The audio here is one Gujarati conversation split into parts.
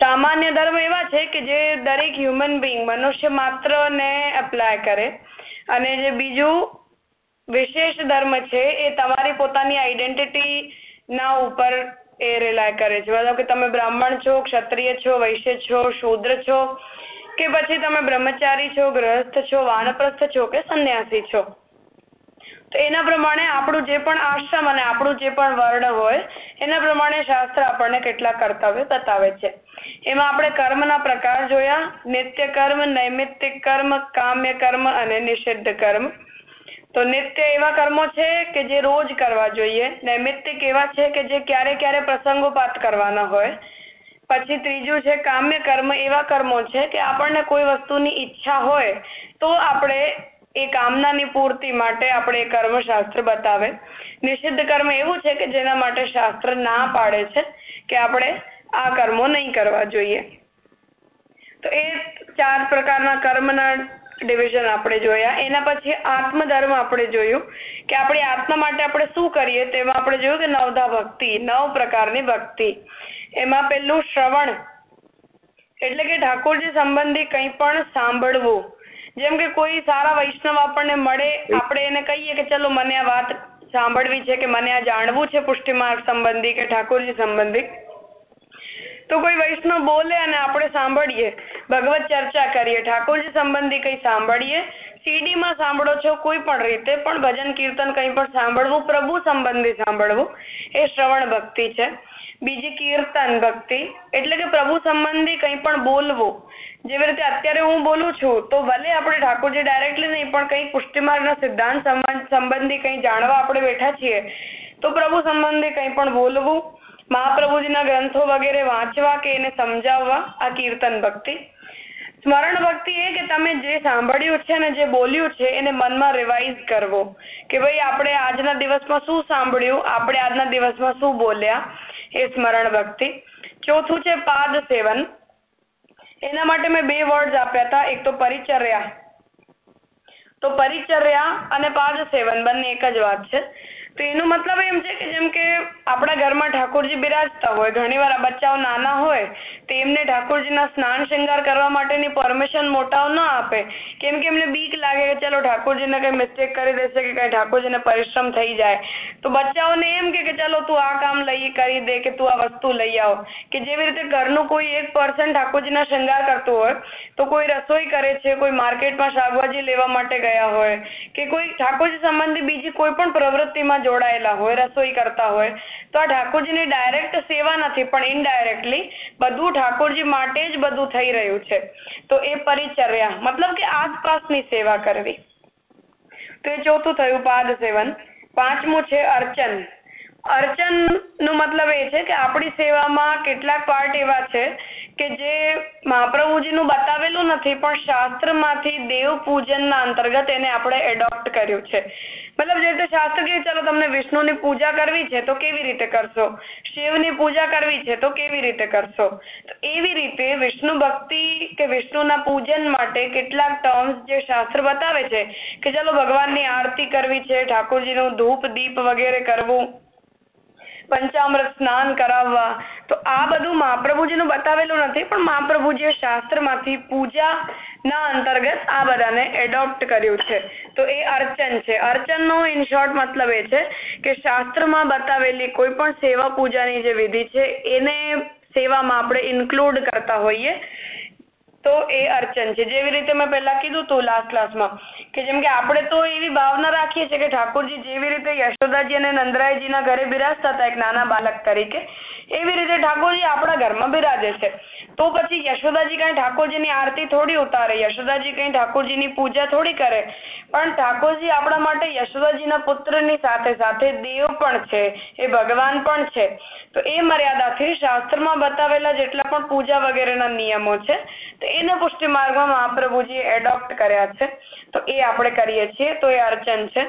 સામાન્ય ધર્મ એવા છે કે જે દરેક હ્યુમન બિંગ મનુષ્ય માત્ર ને એપ્લાય કરે. અને જે બીજું વિશેષ ધર્મ છે એ તમારી પોતાની આઈડેન્ટિટી ના ઉપર એ રિલાય કરે છે. મતલબ કે તમે બ્રાહ્મણ છો, ક્ષત્રિય છો, વૈશ્ય છો, શૂદ્ર છો, કે પછી તમે બ્રહ્મચારી છો, ગ્રહસ્થ છો, વાનપ્રસ્થ છો કે સંન્યાસી છો. તો એના પ્રમાણે આપણું જે પણ આશ્રમ અને આપણું જે પણ વર્ણ હોય, એના પ્રમાણે શાસ્ત્ર આપણને કેટલા કર્તવ્ય બતાવે છે. એમાં આપણે કર્મના પ્રકાર જોયા, નિત્ય કર્મ, નૈમિત્તિક કર્મ, કામ્ય કર્મ અને નિષિદ્ધ કર્મ. તો નિત્ય એવા કર્મો છે કે જે રોજ કરવા જોઈએ, નૈમિત્તિક એવા છે કે જે ક્યારે ક્યારે પ્રસંગોપાત કરવાના હોય. પછી ત્રીજું છે કામ્ય કર્મ એવા કર્મો છે કે આપણને કોઈ વસ્તુની ઈચ્છા હોય, તો આપણે એ કામનાની પૂર્તિ માટે આપણે કર્મશાસ્ત્ર બતાવે. નિષિદ્ધ કર્મ એવું છે કે જેના માટે શાસ્ત્ર ના પાડે છે કે આપણે આ કર્મો નહીં કરવા જોઈએ. તો એ ચાર પ્રકારના કર્મના ડિવિઝન આપણે જોયા. એના પછી આત્મધર્મ આપણે જોયું કે આપણી આત્મા માટે આપણે શું કરીએ તેમાં આપણે જોયું કે નવધા ભક્તિ, નવ પ્રકારની ભક્તિ. એમાં પેલું શ્રવણ. એટલે કે ઠાકોરજી સંબંધી કંઈ પણ સાંભળવું. જેમ કે કોઈ સારા વૈષ્ણવ આપણને મળે આપણે એને કહીએ કે ચલો મને આ વાત સાંભળવી છે કે મને આ જાણવું છે પુષ્ટિ માર્ગ સંબંધી કે ઠાકોરજી સંબંધી. તો કોઈ વૈષ્ણવ બોલે અને આપણે સાંભળીએ ભગવત ચર્ચા કરીએ ઠાકોરજી સંબંધી કઈ સાંભળીએ સીડીમાં સાંભળો છો કોઈ પણ રીતે પણ ભજન કીર્તન કઈ પણ સાંભળવું પ્રભુ સંબંધી સાંભળવું એ શ્રવણ ભક્તિ છે. બીજી કીર્તન ભક્તિ એટલે કે પ્રભુ સંબંધી કંઈ પણ બોલવું. જેવી રીતે અત્યારે હું બોલું છું, તો ભલે આપણે ઠાકોરજી ડાયરેક્ટલી નહીં, પણ કંઈ પુષ્ટિમાર્ગના સિદ્ધાંત સંબંધી કંઈ જાણવા આપણે બેઠા છીએ, તો પ્રભુ સંબંધી કંઈ પણ બોલવું, મહાપ્રભુજીના ગ્રંથો વગેરે વાંચવા કે એને સમજાવવા આ કીર્તન ભક્તિ સ્મરણ ભક્તિ એ કે તમે જે સાંભળ્યું છે ને જે બોલ્યું છે એને મનમાં રિવાઇઝ કરવો. કે ભાઈ, આપણે આજના દિવસમાં શું સાંભળ્યું? આપણે આજના દિવસમાં શું બોલ્યા? એ સ્મરણ ભક્તિ. ચોથું છે પાદ સેવન. એના માટે મેં બે વર્ડ આપ્યા હતા. એક તો પરિચર્યા. તો પરિચર્યા અને પાદ સેવન બંને એક જ વાત છે. તો એનો મતલબ એમ છે કે જેમ કે આપણા ઘરમાં ઠાકોરજી બિરાજતા હોય ઘણી વાર બચ્ચાઓ નાના હોય, તો એમને ઠાકોરજીના સ્નાન શૃંગાર કરવા માટેની પરમિશન મોટાઓ ન આપે. કેમ કે એમને બીક લાગે કે ચલો ઠાકોરજીને કઈ મિસ્ટેક કરી દેશે કે કઈ ઠાકોરજીને પરિશ્રમ થઈ જાય. તો બચ્ચાઓને એમ કે ચલો તું આ કામ લઈ, કરી દે કે તું આ વસ્તુ લઈ આવ. કે જેવી રીતે ઘરનું કોઈ એક પર્સન ઠાકોરજીના શૃંગાર કરતું હોય, તો કોઈ રસોઈ કરે છે, કોઈ માર્કેટમાં શાકભાજી લેવા માટે ગયા હોય, કે કોઈ ઠાકોરજી સંબંધી બીજી કોઈ પણ પ્રવૃત્તિમાં જોડાયેલા હોય, રસોઈ કરતા હોય, તો આ ઠાકોરજીની ડાયરેક્ટ સેવા નથી, પણ ઇનડાયરેક્ટલી બધું ઠાકોરજી માટે જ બધું થઈ રહ્યું છે. તો એ પરિચર્યા, મતલબ કે આસપાસની સેવા કરવી. તો એ ચોથું થયું પાદ સેવન. પાંચમું છે અર્ચન. અર્ચન નો મતલબ એ છે કે આપણી સેવામાં કેટલાક પાર્ટ એવા છે કે જે મહાપ્રભુજીનું બતાવેલું નથી, પણ શાસ્ત્રમાંથી દેવ પૂજનના અંતર્ગત એને આપણે એડોપ્ટ કર્યું છે. મતલબ જે રીતે શાસ્ત્ર કે ચાલો તમને વિષ્ણુની પૂજા કરવી છે, તો કેવી રીતે કરશો? શિવની પૂજા કરવી છે, તો કેવી રીતે કરશો? તો એવી રીતે વિષ્ણુ ભક્તિ કે વિષ્ણુના પૂજન માટે કેટલાક ટર્મ્સ જે શાસ્ત્ર બતાવે છે કે ચાલો ભગવાનની આરતી કરવી છે, ઠાકોરજીનું ધૂપ, દીપ વગેરે કરવું. પંચામૃત સ્નાન કરાવવા. તો આ બધું મહાપ્રભુજીનું બતાવેલું નથી, પણ મહાપ્રભુજીએ શાસ્ત્રમાંથી પૂજા ના અંતર્ગત આ બધાને એડોપ્ટ કર્યું છે. તો એ અર્ચન છે. અર્ચનનો ઇન શોર્ટ મતલબ એ છે કે શાસ્ત્રમાં બતાવેલી કોઈ પણ સેવા પૂજાની જે વિધિ છે, એને સેવામાં આપણે ઇન્ક્લુડ કરતા હોઈએ. તો એ અર્ચન છે. જેવી રીતે મેં પહેલા કીધું હતું લાસ્ટ ક્લાસમાં કે જેમ કે આપણે તો એવી ભાવના રાખીએ છીએ કે ઠાકોરજી જેવી રીતે યશોદાજી અને નંદરાયજીના ઘરે બિરાજતા હતા એક નાના બાલક તરીકે, એવી રીતે ઠાકોરજી આપણા ઘરમાં બિરાજે છે. તો પછી યશોદાજી કઈ ઠાકોરજીની આરતી થોડી ઉતારે, યશોદાજી કઈ ઠાકોરજીની પૂજા થોડી કરે. પણ ઠાકોરજી આપણા માટે યશોદાજીના પુત્રની સાથે સાથે દેવ પણ છે, એ ભગવાન પણ છે. તો એ મર્યાદાથી શાસ્ત્રમાં બતાવેલા જેટલા પણ પૂજા વગેરેના નિયમો છે, તો એને પુષ્ટિ માર્ગમાં મહાપ્રભુજી એડોપ્ટ કર્યા છે. તો એ આપણે કરીએ છીએ, તો એ અર્ચન છે.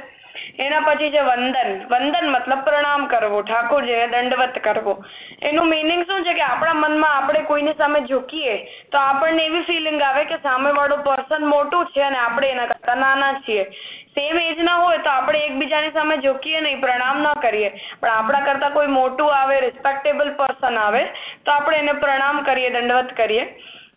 એના પછી છે વંદન વંદન મતલબ પ્રણામ કરવું ઠાકોરજીને દંડવત કરવો. એનું મિનિંગ શું છે કે આપણા મનમાં આપણે કોઈની સામે ઝૂકીએ, તો આપણને એવી ફિલિંગ આવે કે સામે વાળો પર્સન મોટું છે અને આપણે એના કરતા નાના છીએ. સેમ એજ ના હોય તો આપણે એકબીજાની સામે ઝૂકીએ નહીં, પ્રણામ ન કરીએ. પણ આપણા કરતા કોઈ મોટું આવે રિસ્પેક્ટેબલ પર્સન આવે, તો આપણે એને પ્રણામ કરીએ, દંડવત કરીએ.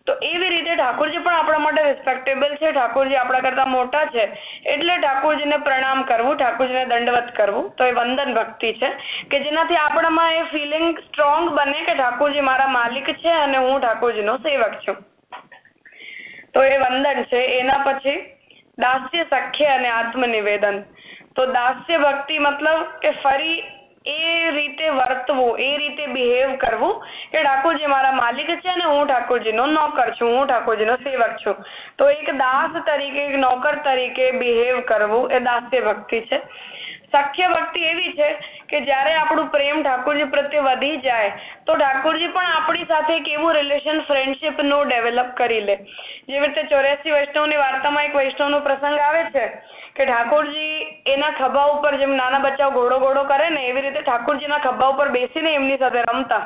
તો એવી રીતે ઠાકોરજી પણ આપણા માટે રિસ્પેક્ટેબલ છે. ઠાકોરજી આપણા કરતા મોટા છે. એટલે ઠાકોરજીને પ્રણામ કરવું, ઠાકોરજીને દંડવત કરવું, તો એ વંદન ભક્તિ છે કે જેનાથી આપણામાં એ ફિલિંગ સ્ટ્રોંગ બને કે ઠાકોરજી મારા માલિક છે અને હું ઠાકોરજીનો સેવક છું. તો એ વંદન છે. એના પછી દાસ્ય સખ્ય અને આત્મનિવેદન. તો દાસ્ય ભક્તિ મતલબ કે ફરી એ રીતે વર્તવું, એ રીતે બિહેવ કરવું કે ઠાકોરજી મારા માલિક છે અને હું ઠાકોરજીનો નોકર છું, હું ઠાકોરજીનો સેવક છું. તો એક દાસ તરીકે, એક નોકર તરીકે બિહેવ કરવું એ દાસ્ય ભક્તિ છે. સખ્ય ભક્તિ એવી છે કે જ્યારે આપણું પ્રેમ ઠાકોરજી પ્રત્યે વધી જાય, તો ઠાકોરજી પણ આપણી સાથે એક એવું રિલેશન ફ્રેન્ડશિપનું ડેવલપ કરી લે. જેવી રીતે ચોર્યાસી વૈષ્ણવની વાર્તામાં એક વૈષ્ણવ નો પ્રસંગ આવે છે કે ઠાકોરજી એના ખભા ઉપર જેમ નાના બચ્ચા ઘોડો ઘોડો કરે ને, એવી રીતે ઠાકોરજીના ખભા ઉપર બેસીને એમની સાથે રમતા.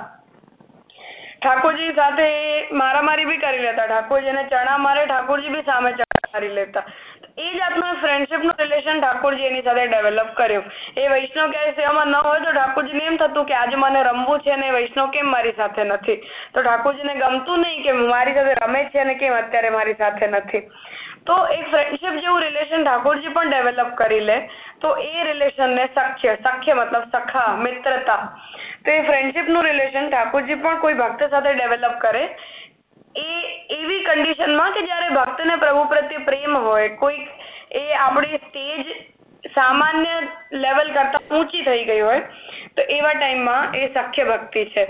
ઠાકોરજી સાથે મારામારી બી કરી લેતા. ઠાકોરજીને ચણા મારે, ઠાકોરજી બી સામે ચણા લેતા. એ જાતનું ફ્રેન્ડશિપનું રિલેશન ઠાકોરજી એની સાથે ડેવલપ કર્યું. એ વૈષ્ણવ ક્યારેય સેવામાં ન હોય તો ઠાકોરજીને એમ થતું કે આજે મને રમવું છે ને વૈષ્ણવ કેમ મારી સાથે નથી? તો ઠાકોરજીને ગમતું નહીં કે મારી સાથે રમે છે અને કેમ અત્યારે મારી સાથે નથી. તો એક ફ્રેન્ડશિપ જેવું રિલેશન ઠાકોરજી પણ ડેવલપ કરી લે. તો એ રિલેશનને સખ્ય સખ્ય મતલબ સખા, મિત્રતા. તો એ ફ્રેન્ડશિપનું રિલેશન ઠાકોરજી પણ કોઈ ભક્ત સાથે ડેવલપ કરે. એ એવી કન્ડિશનમાં કે જ્યારે ભક્તને પ્રભુ પ્રત્યે પ્રેમ હોય, કોઈક એ આપણી સ્ટેજ સામાન્ય લેવલ કરતા ઊંચી થઈ ગઈ હોય, તો એવા ટાઈમમાં એ સખ્ય ભક્તિ છે.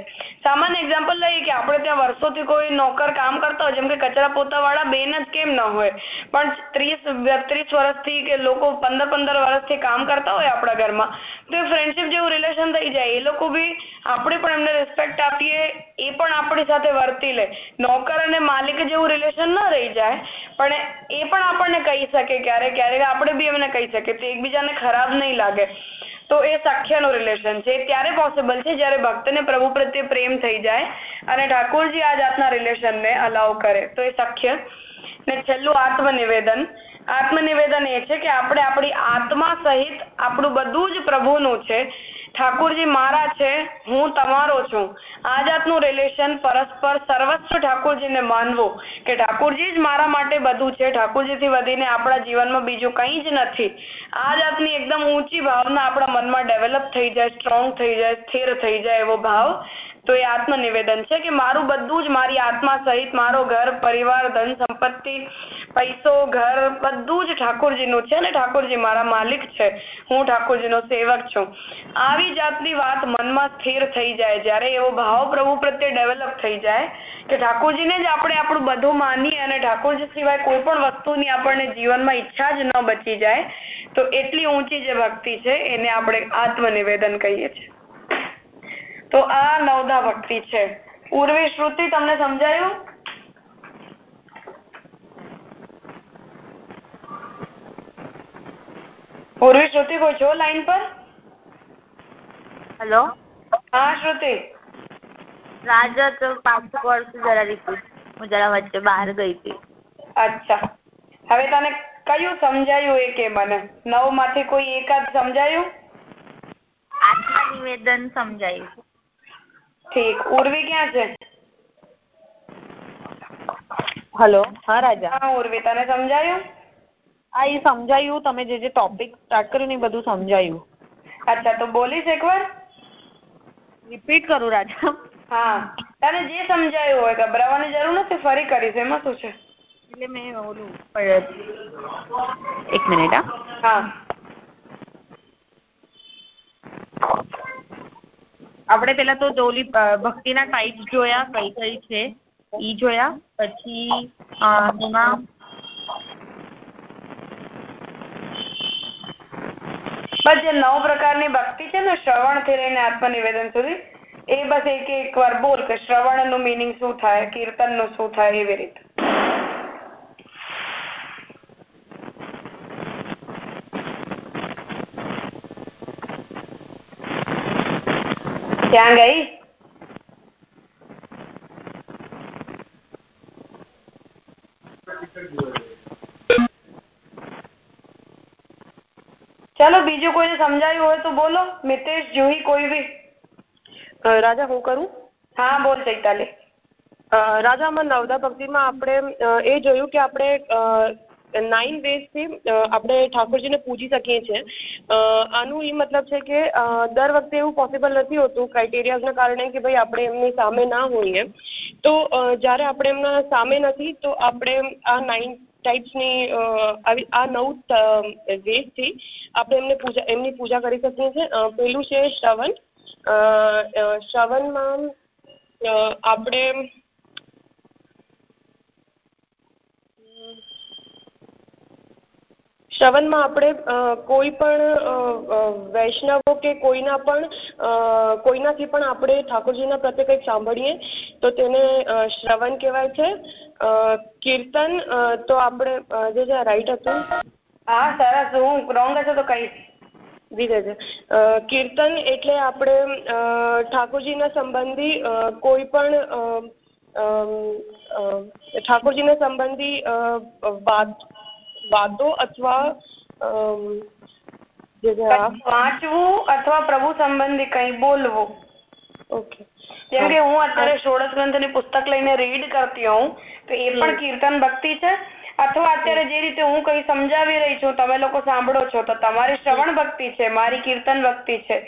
સામાન્ય એક્ઝામ્પલ લઈએ કે આપણે ત્યાં વર્ષોથી કોઈ નોકર કામ કરતા હોય, જેમ કે કચરા પોતા વાળા બેન જ કેમ ન હોય, પણ ત્રીસ, બત્રીસ વર્ષથી કે લોકો પંદર પંદર વર્ષથી કામ કરતા હોય આપણા ઘરમાં, તો એ ફ્રેન્ડશિપ જેવું રિલેશન થઈ જાય. એ લોકો બી આપણે પણ એમને રિસ્પેક્ટ આપીએ, એ પણ આપણી સાથે વર્તી લે. નોકર અને માલિક જેવું રિલેશન ન રહી જાય, પણ એ પણ આપણને કહી શકે ક્યારેક ક્યારેક આપણે બી એમને કહી શકીએ, તો એકબીજાને ખરાબ નહીં લાગે. તો એ સખ્યનું રિલેશન છે. ત્યારે પોસિબલ છે જ્યારે ભક્તને પ્રભુ પ્રત્યે પ્રેમ થઈ જાય અને ઠાકોરજી આ જાતના રિલેશનને અલાઉ કરે. તો એ સખ્ય. ને છેલ્લું આત્મનિવેદન. આત્મનિવેદન એ છે કે આપણે આપણી આત્મા સહિત આપણું બધું જ પ્રભુનું છે. ઠાકોરજી મારા છે, હું તમારો છું. આ જાતનું રિલેશન પરસ્પર સર્વસ્વ ઠાકોરજીને માનવું કે ઠાકોરજી જ મારા માટે બધું છે. ઠાકોરજીથી વધીને આપણા જીવનમાં બીજું કંઈ જ નથી. આ જાતની એકદમ ઊંચી ભાવના આપણા મનમાં ડેવલપ થઈ જાય સ્ટ્રોંગ થઈ જાય, સ્થિર થઈ જાય એવો ભાવ તો એ આત્મનિવેદન છે કે મારું બધું જ મારી આત્મા સહિત મારો ઘર, પરિવાર, ધન, સંપત્તિ, પૈસો, ઘર, બધું જ ઠાકોરજીનું છે અને ઠાકોરજી મારા માલિક છે. હું ઠાકોરજીનો સેવક છું. આવી જાતની વાત મનમાં સ્થિર થઈ જાય. જ્યારે એવો ભાવ પ્રભુ પ્રત્યે ડેવલપ થઈ જાય કે ઠાકોરજીને જ આપણે આપણું બધું માનીએ અને ઠાકોરજી સિવાય કોઈ પણ વસ્તુની આપણને જીવનમાં ઈચ્છા જ ન બચી જાય, તો એટલી ઊંચી જે ભક્તિ છે, એને આપણે આત્મનિવેદન કહીએ છીએ. તો આ નવધા ભક્તિ છે. ઉર્વી શ્રુતિ તમને સમજાયું? ઉર્વી શ્રુતિ કોઈ છો લાઈન પર? હેલો? હા શ્રુતિ. રાજા તો પાછું કરશું જરા રિપીટ. હું જરા વચ્ચે બહાર ગઈ હતી. અચ્છા. હવે તને કયું સમજાયું એ કે મને? નવમાંથી કોઈ એકાદ સમજાયું? આત્મનિવેદન સમજાયું. ઠીક. ઉર્વી ક્યાં છે? હલો. હા રાજા. હા ઉર્વી તને સમજાયું? આ એ સમજાયું. તમે જે જે ટોપિક સ્ટાર્ટ કર્યું ને એ બધું સમજાયું. અચ્છા તો બોલીશ એકવાર? રિપીટ કરું રાજા. હા. તને જે સમજાયું હોય ગભરાવાની જરૂર નથી ફરી કરીશ. એમાં શું છે? એટલે મેં ઓલું એક મિનિટ હા. હા. આપણે પેલા તો ડોલી ભક્તિના ટાઈપ જોયા, કઈ કઈ છે, ઈ જોયા, પછી એમાં બસ જે નવ પ્રકારની ભક્તિ છે ને, શ્રવણથી લઈને આત્મનિવેદન સુધી, એ બસ એક એક વાર બોલ કે શ્રવણનું મિનિંગ શું થાય કીર્તનનું શું થાય એવી રીતે. ક્યાં ગઈ? ચાલો બીજું કોઈને સમજાયું હોય તો બોલો. મિતેશ જુહી કોઈ બી. રાજા હું કરું? હા બોલ ચૈતાલી. રાજા મન નવદા ભક્તિમાં આપણે એ જોયું કે આપણે નાઇન વેઝથી આપણે ઠાકોરજીને પૂજી શકીએ છીએ. આનું એ મતલબ છે કે દર વખતે એવું પોસિબલ નથી હોતું ક્રાઇટેરિયાઝના કારણે કે ભાઈ આપણે એમની સામે ના હોઈએ. તો જ્યારે આપણે એમના સામે નથી, તો આપણે આ નાઇન ટાઈપ્સની આવી, આ નવ વેઝથી આપણે એમને પૂજા, એમની પૂજા કરી શકીએ છીએ. પેલું છે શ્રવણ. શ્રવણમાં આપણે શ્રવણમાં આપણે કોઈ પણ વૈષ્ણવો કે કોઈના પણ કોઈનાથી પણ આપણે ઠાકોરજીના પ્રત્યે કંઈક સાંભળીએ તો તેને શ્રવણ કહેવાય છે. કીર્તન તો આપણે જે જે રાઈટ હતું. હા સરસ. હું રોંગ હશે તો કહીશ. જી છે કીર્તન એટલે આપણે ઠાકોરજીના સંબંધી કોઈ પણ ઠાકોરજીના સંબંધી વાત વાતો અથવા વાંચવું અથવા પ્રભુ સંબંધી કઈ બોલવું. ઓકે. જેમ કે હું. અત્યારે ષોડશ ગ્રંથની પુસ્તક લઈને રીડ કરતી હોઉં તો એ પણ કીર્તન ભક્તિ છે. અથવા અત્યારે જે રીતે હું કઈ સમજાવી રહી છું તમે લોકો સાંભળો છો તો તમારી શ્રવણ ભક્તિ છે મારી કીર્તન ભક્તિ છે.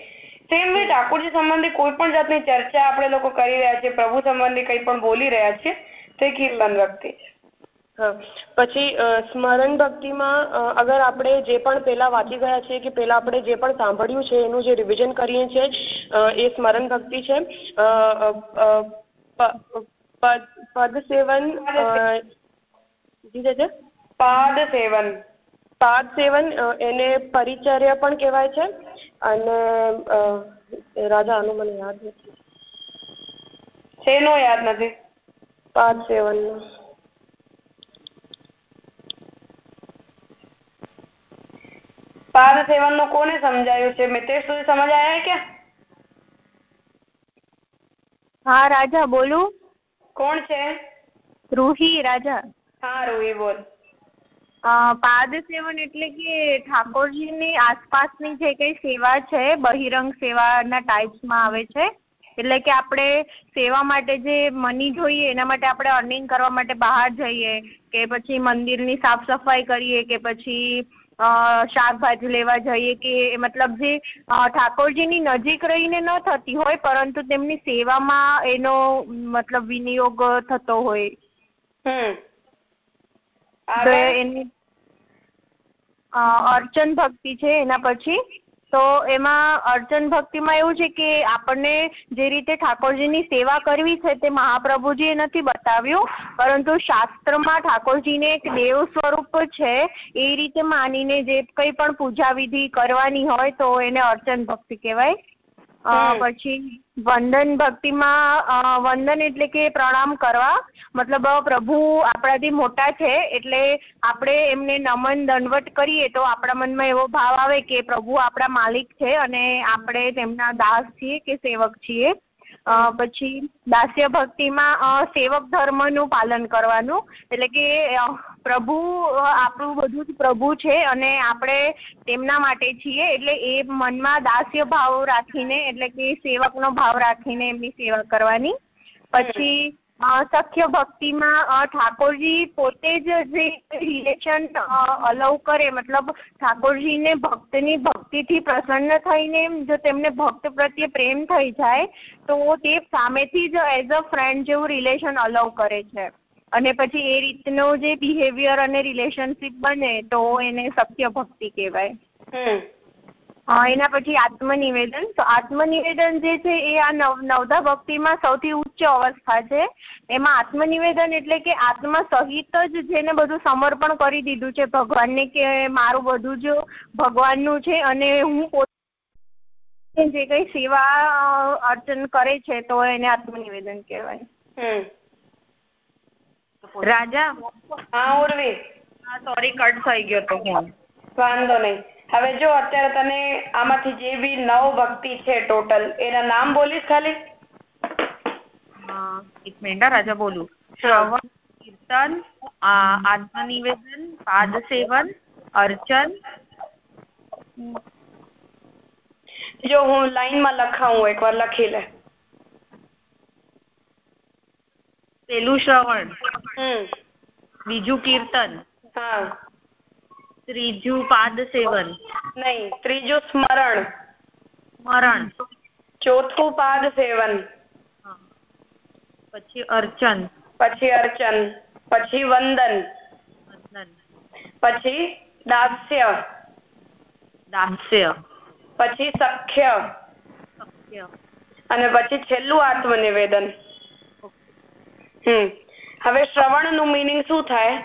સેમ વે ઠાકોરજી સંબંધી કોઈ પણ જાતની ચર્ચા આપણે લોકો કરી રહ્યા છીએ પ્રભુ સંબંધી કઈ પણ બોલી રહ્યા છીએ તો એ કીર્તન ભક્તિ છે. પછી સ્મરણ ભક્તિમાં અગર આપણે જે પણ પેલા વાંચી ગયા છીએ કે પહેલાં આપણે જે પણ સાંભળ્યું છે એનું જે રિવિઝન કરીએ છીએ એ સ્મરણ ભક્તિ છે. પદ સેવન જી પાદ સેવન. પાદ સેવન એને પરિચર્યા પણ કહેવાય છે. અને રાજા આનું મને યાદ નથી. શેનો યાદ નથી? પાદ સેવનનું. પાદ સેવનનું કોને સમજાયું છે? મિતેશ સુધી સમજ આયા કે હા રાજા બોલું. કોણ છે? રૂહી રાજા. હા રૂહી બોલ. પાદ સેવન એટલે કે ઠાકોરજીની આસપાસની જે કઈ સેવા છે બહિરંગ સેવાના ટાઈપ્સમાં આવે છે. એટલે કે આપણે સેવા માટે જે મની જોઈએ એના માટે આપણે અર્નિંગ કરવા માટે બહાર જઈએ કે પછી મંદિરની સાફ સફાઈ કરીએ કે પછી શાકભાજી લેવા જઈએ કે મતલબ જે ઠાકોરજીની નજીક રહીને ન થતી હોય પરંતુ તેમની સેવામાં એનો મતલબ વિનિયોગ થતો હોય. હમ. એની અર્ચન ભક્તિ છે એના પછી તો એમાં અર્ચન ભક્તિમાં એવું છે કે આપણને જે રીતે ઠાકોરજીની સેવા કરવી છે તે મહાપ્રભુજીએ નથી બતાવ્યું, પરંતુ શાસ્ત્રમાં ઠાકોરજીને એક દેવ સ્વરૂપ છે, એ રીતે માનીને જે કંઈ પણ પૂજા વિધિ કરવાની હોય તો એને અર્ચન ભક્તિ કહેવાય. પછી વંદન ભક્તિમાં વંદન એટલે કે પ્રણામ કરવા. મતલબ પ્રભુ આપણાથી મોટા છે એટલે આપણે એમને નમન દંડવટ કરીએ તો આપણા મનમાં એવો ભાવ આવે કે પ્રભુ આપણા માલિક છે અને આપણે તેમના દાસ છીએ કે સેવક છીએ. પછી દાસ્ય ભક્તિમાં સેવક ધર્મનું પાલન કરવાનું. એટલે કે પ્રભુ આપણું બધું જ પ્રભુ છે અને આપણે તેમના માટે છીએ. એટલે એ મનમાં દાસ્ય ભાવ રાખીને, એટલે કે સેવકનો ભાવ રાખીને એમની સેવા કરવાની. પછી સખ્ય ભક્તિમાં ઠાકોરજી પોતે જ જે રિલેશન અલાઉ કરે, મતલબ ઠાકોરજીને ભક્તની ભક્તિથી પ્રસન્ન થઈને જો તેમને ભક્ત પ્રત્યે પ્રેમ થઈ જાય, તો તે સામેથી જ એઝ અ ફ્રેન્ડ જેવું રિલેશન અલાઉ કરે છે. અને પછી એ રીતનો જે બિહેવિયર અને રિલેશનશિપ બને તો એને સત્ય ભક્તિ કહેવાય એના પછી આત્મનિવેદન. તો આત્મનિવેદન જે છે એ આ નવ નવધા ભક્તિમાં સૌથી ઉચ્ચ અવસ્થા છે. એમાં આત્મનિવેદન એટલે કે આત્મા સહિત જ જેને બધું સમર્પણ કરી દીધું છે ભગવાનને કે મારું બધું જ ભગવાનનું છે અને હું પોતે જે કઈ સેવા અર્ચન કરે છે તો એને આત્મનિવેદન કહેવાય. હમ. રાજા? હા ઉર્વી. હા સોરી કટ થઈ ગયો તો ફોન વાંધો નહીં. હવે જો અત્યારે તને આમાંથી જે બી નવ ભક્તિ છે ટોટલ એના નામ બોલીશ ખાલી? એક મિનિટ રાજા બોલું. શ્રવણ કીર્તન આ, આત્મનિવેદન પાદ સેવન અર્ચન. જો હું લાઈનમાં લખાવું એકવાર લખી લે. પેલું શ્રવણ બીજું કીર્તન ત્રીજું પાદ સેવન. નહીં ત્રીજું સ્મરણ. સ્મરણ. ચોથું પાદ સેવન. પછી અર્ચન. પછી અર્ચન. પછી વંદન. પછી દાસ્ય. દાસ્ય. પછી સખ્ય. સખ્ય. અને પછી છેલ્લું આત્મનિવેદન. હવે શ્રવણનું મિનિંગ શું થાય?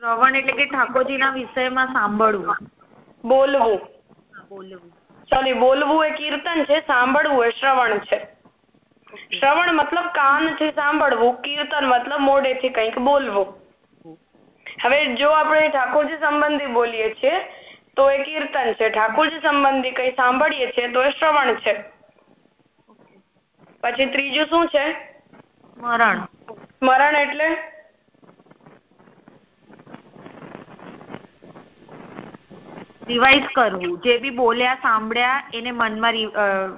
શ્રવણ એટલે કે ઠાકોરજીના વિષયમાં સાંભળવું. બોલવું. બોલવું. સોરી બોલવું એ કીર્તન છે સાંભળવું એ શ્રવણ છે. શ્રવણ મતલબ કાનથી સાંભળવું કીર્તન મતલબ મોઢેથી કંઈક બોલવું. હવે જો આપણે ઠાકોરજી સંબંધી બોલીએ છીએ તો એ કીર્તન છે. ઠાકોરજી સંબંધી કઈ સાંભળીએ છીએ તો એ શ્રવણ છે. પછી ત્રીજું શું છે? સ્મરણ સ્મરણ એટલે? રિવાઇઝ કરવું જે બી બોલ્યા સાંભળ્યા એને મનમાં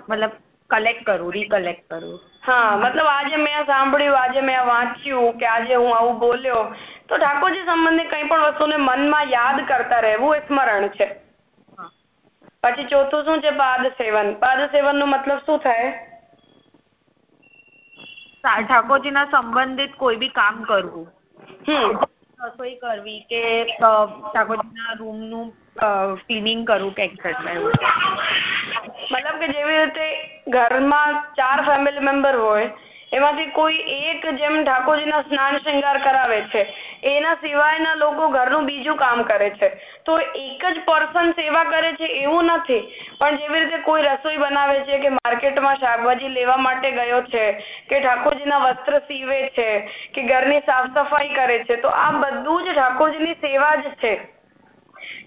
મતલબ કલેક્ટ કરવું રિકલેક્ટ કરવું હા મતલબ આજે મેં સાંભળ્યું આજે મેં વાંચ્યું કે આજે હું આવું બોલ્યો. તો ઠાકોરજી સંબંધે કઈ પણ વસ્તુને મનમાં યાદ કરતા રહેવું એ સ્મરણ છે. પછી ચોથું શું છે? પાદ સેવન પાદ સેવન નો મતલબ શું થાય? ઠાકોરજીના સંબંધિત કોઈ બી કામ કરવું. રસોઈ કરવી કે ઠાકોરજીના રૂમનું ક્લિનિંગ કરવું કે એક્સેટ્રા એવું મતલબ કે જેવી રીતે ઘરમાં ચાર ફેમિલી મેમ્બર હોય એમાંથી કોઈ એક જેમ ઠાકોરજીના સ્નાન શૃંગાર કરાવે છે, એના સિવાયના લોકો ઘરનું બીજું કામ કરે છે. તો એક જ પર્સન સેવા કરે છે એવું નથી, પણ જેવી રીતે કોઈ રસોઈ બનાવે છે કે માર્કેટમાં શાકભાજી લેવા માટે ગયો છે, કે ઠાકોરજીના વસ્ત્ર સીવે છે, કે ઘરની સાફ સફાઈ કરે છે, તો આ બધું જ ઠાકોરજીની સેવા જ છે.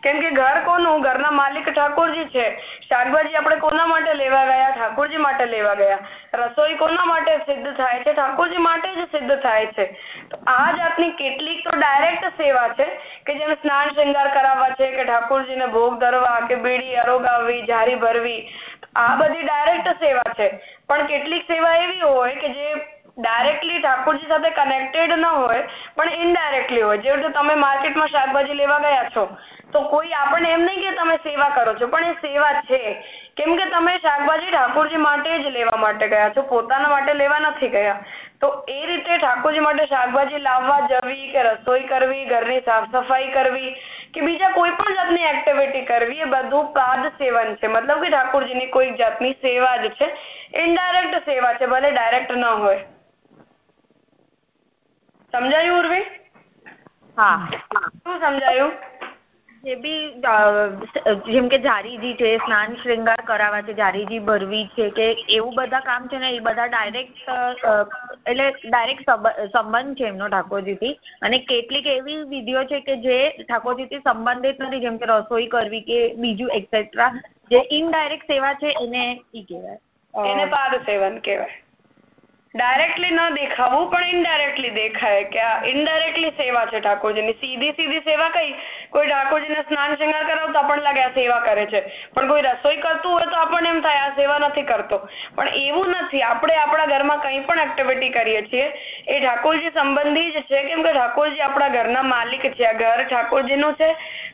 કેમ કે ઘર કોનું? ઘરના માલિક ઠાકોરજી છે. શાકભાજી આપણે કોના માટે લેવા ગયા? ઠાકોરજી માટે લેવા ગયા. રસોઈ કોના માટે સિદ્ધ થાય છે? ઠાકોરજી માટે જ સિદ્ધ થાય છે. તો આ જાતની કેટલીક તો ડાયરેક્ટ સેવા છે કે જેને સ્નાન શૃંગાર કરાવવા છે, કે ઠાકોરજીને ભોગ ધરવા, કે બીડી અરોગાવવી, જારી ભરવી. આ બધી ડાયરેક્ટ સેવા છે. પણ કેટલીક સેવા એવી હોય કે જે ડાયરેક્ટલી ઠાકોરજી સાથે કનેક્ટેડ ન હોય, પણ ઇનડાયરેક્ટલી હોય. જેવી રીતે તમે માર્કેટમાં શાકભાજી લેવા ગયા છો, તો કોઈ આપણને એમ નહીં કે તમે સેવા કરો છો, પણ એ સેવા છે. કેમ કે તમે શાકભાજી ઠાકોરજી માટે જ લેવા માટે ગયા છો, પોતાના માટે લેવા નથી ગયા. તો એ રીતે ઠાકોરજી માટે શાકભાજી લાવવા, જવી કે રસોઈ કરવી, ઘરની સાફ સફાઈ કરવી કે બીજા કોઈ પણ જાતની એક્ટિવિટી કરવી, એ બધું પાદ સેવન છે. મતલબ કે ઠાકોરજીની કોઈ જાતની સેવા જ છે. ઇનડાયરેક્ટ સેવા છે, ભલે ડાયરેક્ટ ન હોય. સમજાયું ઉર્વી? હા. શું સમજાયું? જે બી જેમ કે જારીજી છે સ્નાન શૃંગાર કરાવવા છે જારીજી ભરવી છે કે એવું બધા કામ છે ને એ બધા ડાયરેક્ટ એટલે ડાયરેક્ટ સંબંધ છે એમનો ઠાકોરજીથી. અને કેટલીક એવી વિધિઓ છે કે જે ઠાકોરજીથી સંબંધિત નથી જેમ કે રસોઈ કરવી કે બીજું એક્સેટ્રા જે ઇનડાયરેક્ટ સેવા છે એને ઈ કહેવાય. એને પાદ સેવન કહેવાય. ડાયરેક્ટલી ન દેખાવું, પણ ઇનડાયરેક્ટલી દેખાય કે આ ઇનડાયરેક્ટલી સેવા છે ઠાકોરજીની. સીધી સીધી સેવા કઈ? કોઈ ઠાકોરજીને સ્નાન શૃંગાર કરાવતા આપણને લાગે આ સેવા કરે છે. પણ કોઈ રસોઈ કરતું હોય તો આપણને એમ થાય આ સેવા નથી કરતો. પણ એવું નથી. આપણે આપણા ઘરમાં કંઈ પણ એક્ટિવિટી કરીએ છીએ, એ ઠાકોરજી સંબંધી જ છે. કેમ કે ઠાકોરજી આપણા ઘરના માલિક છે. આ ઘર ઠાકોરજીનું છે,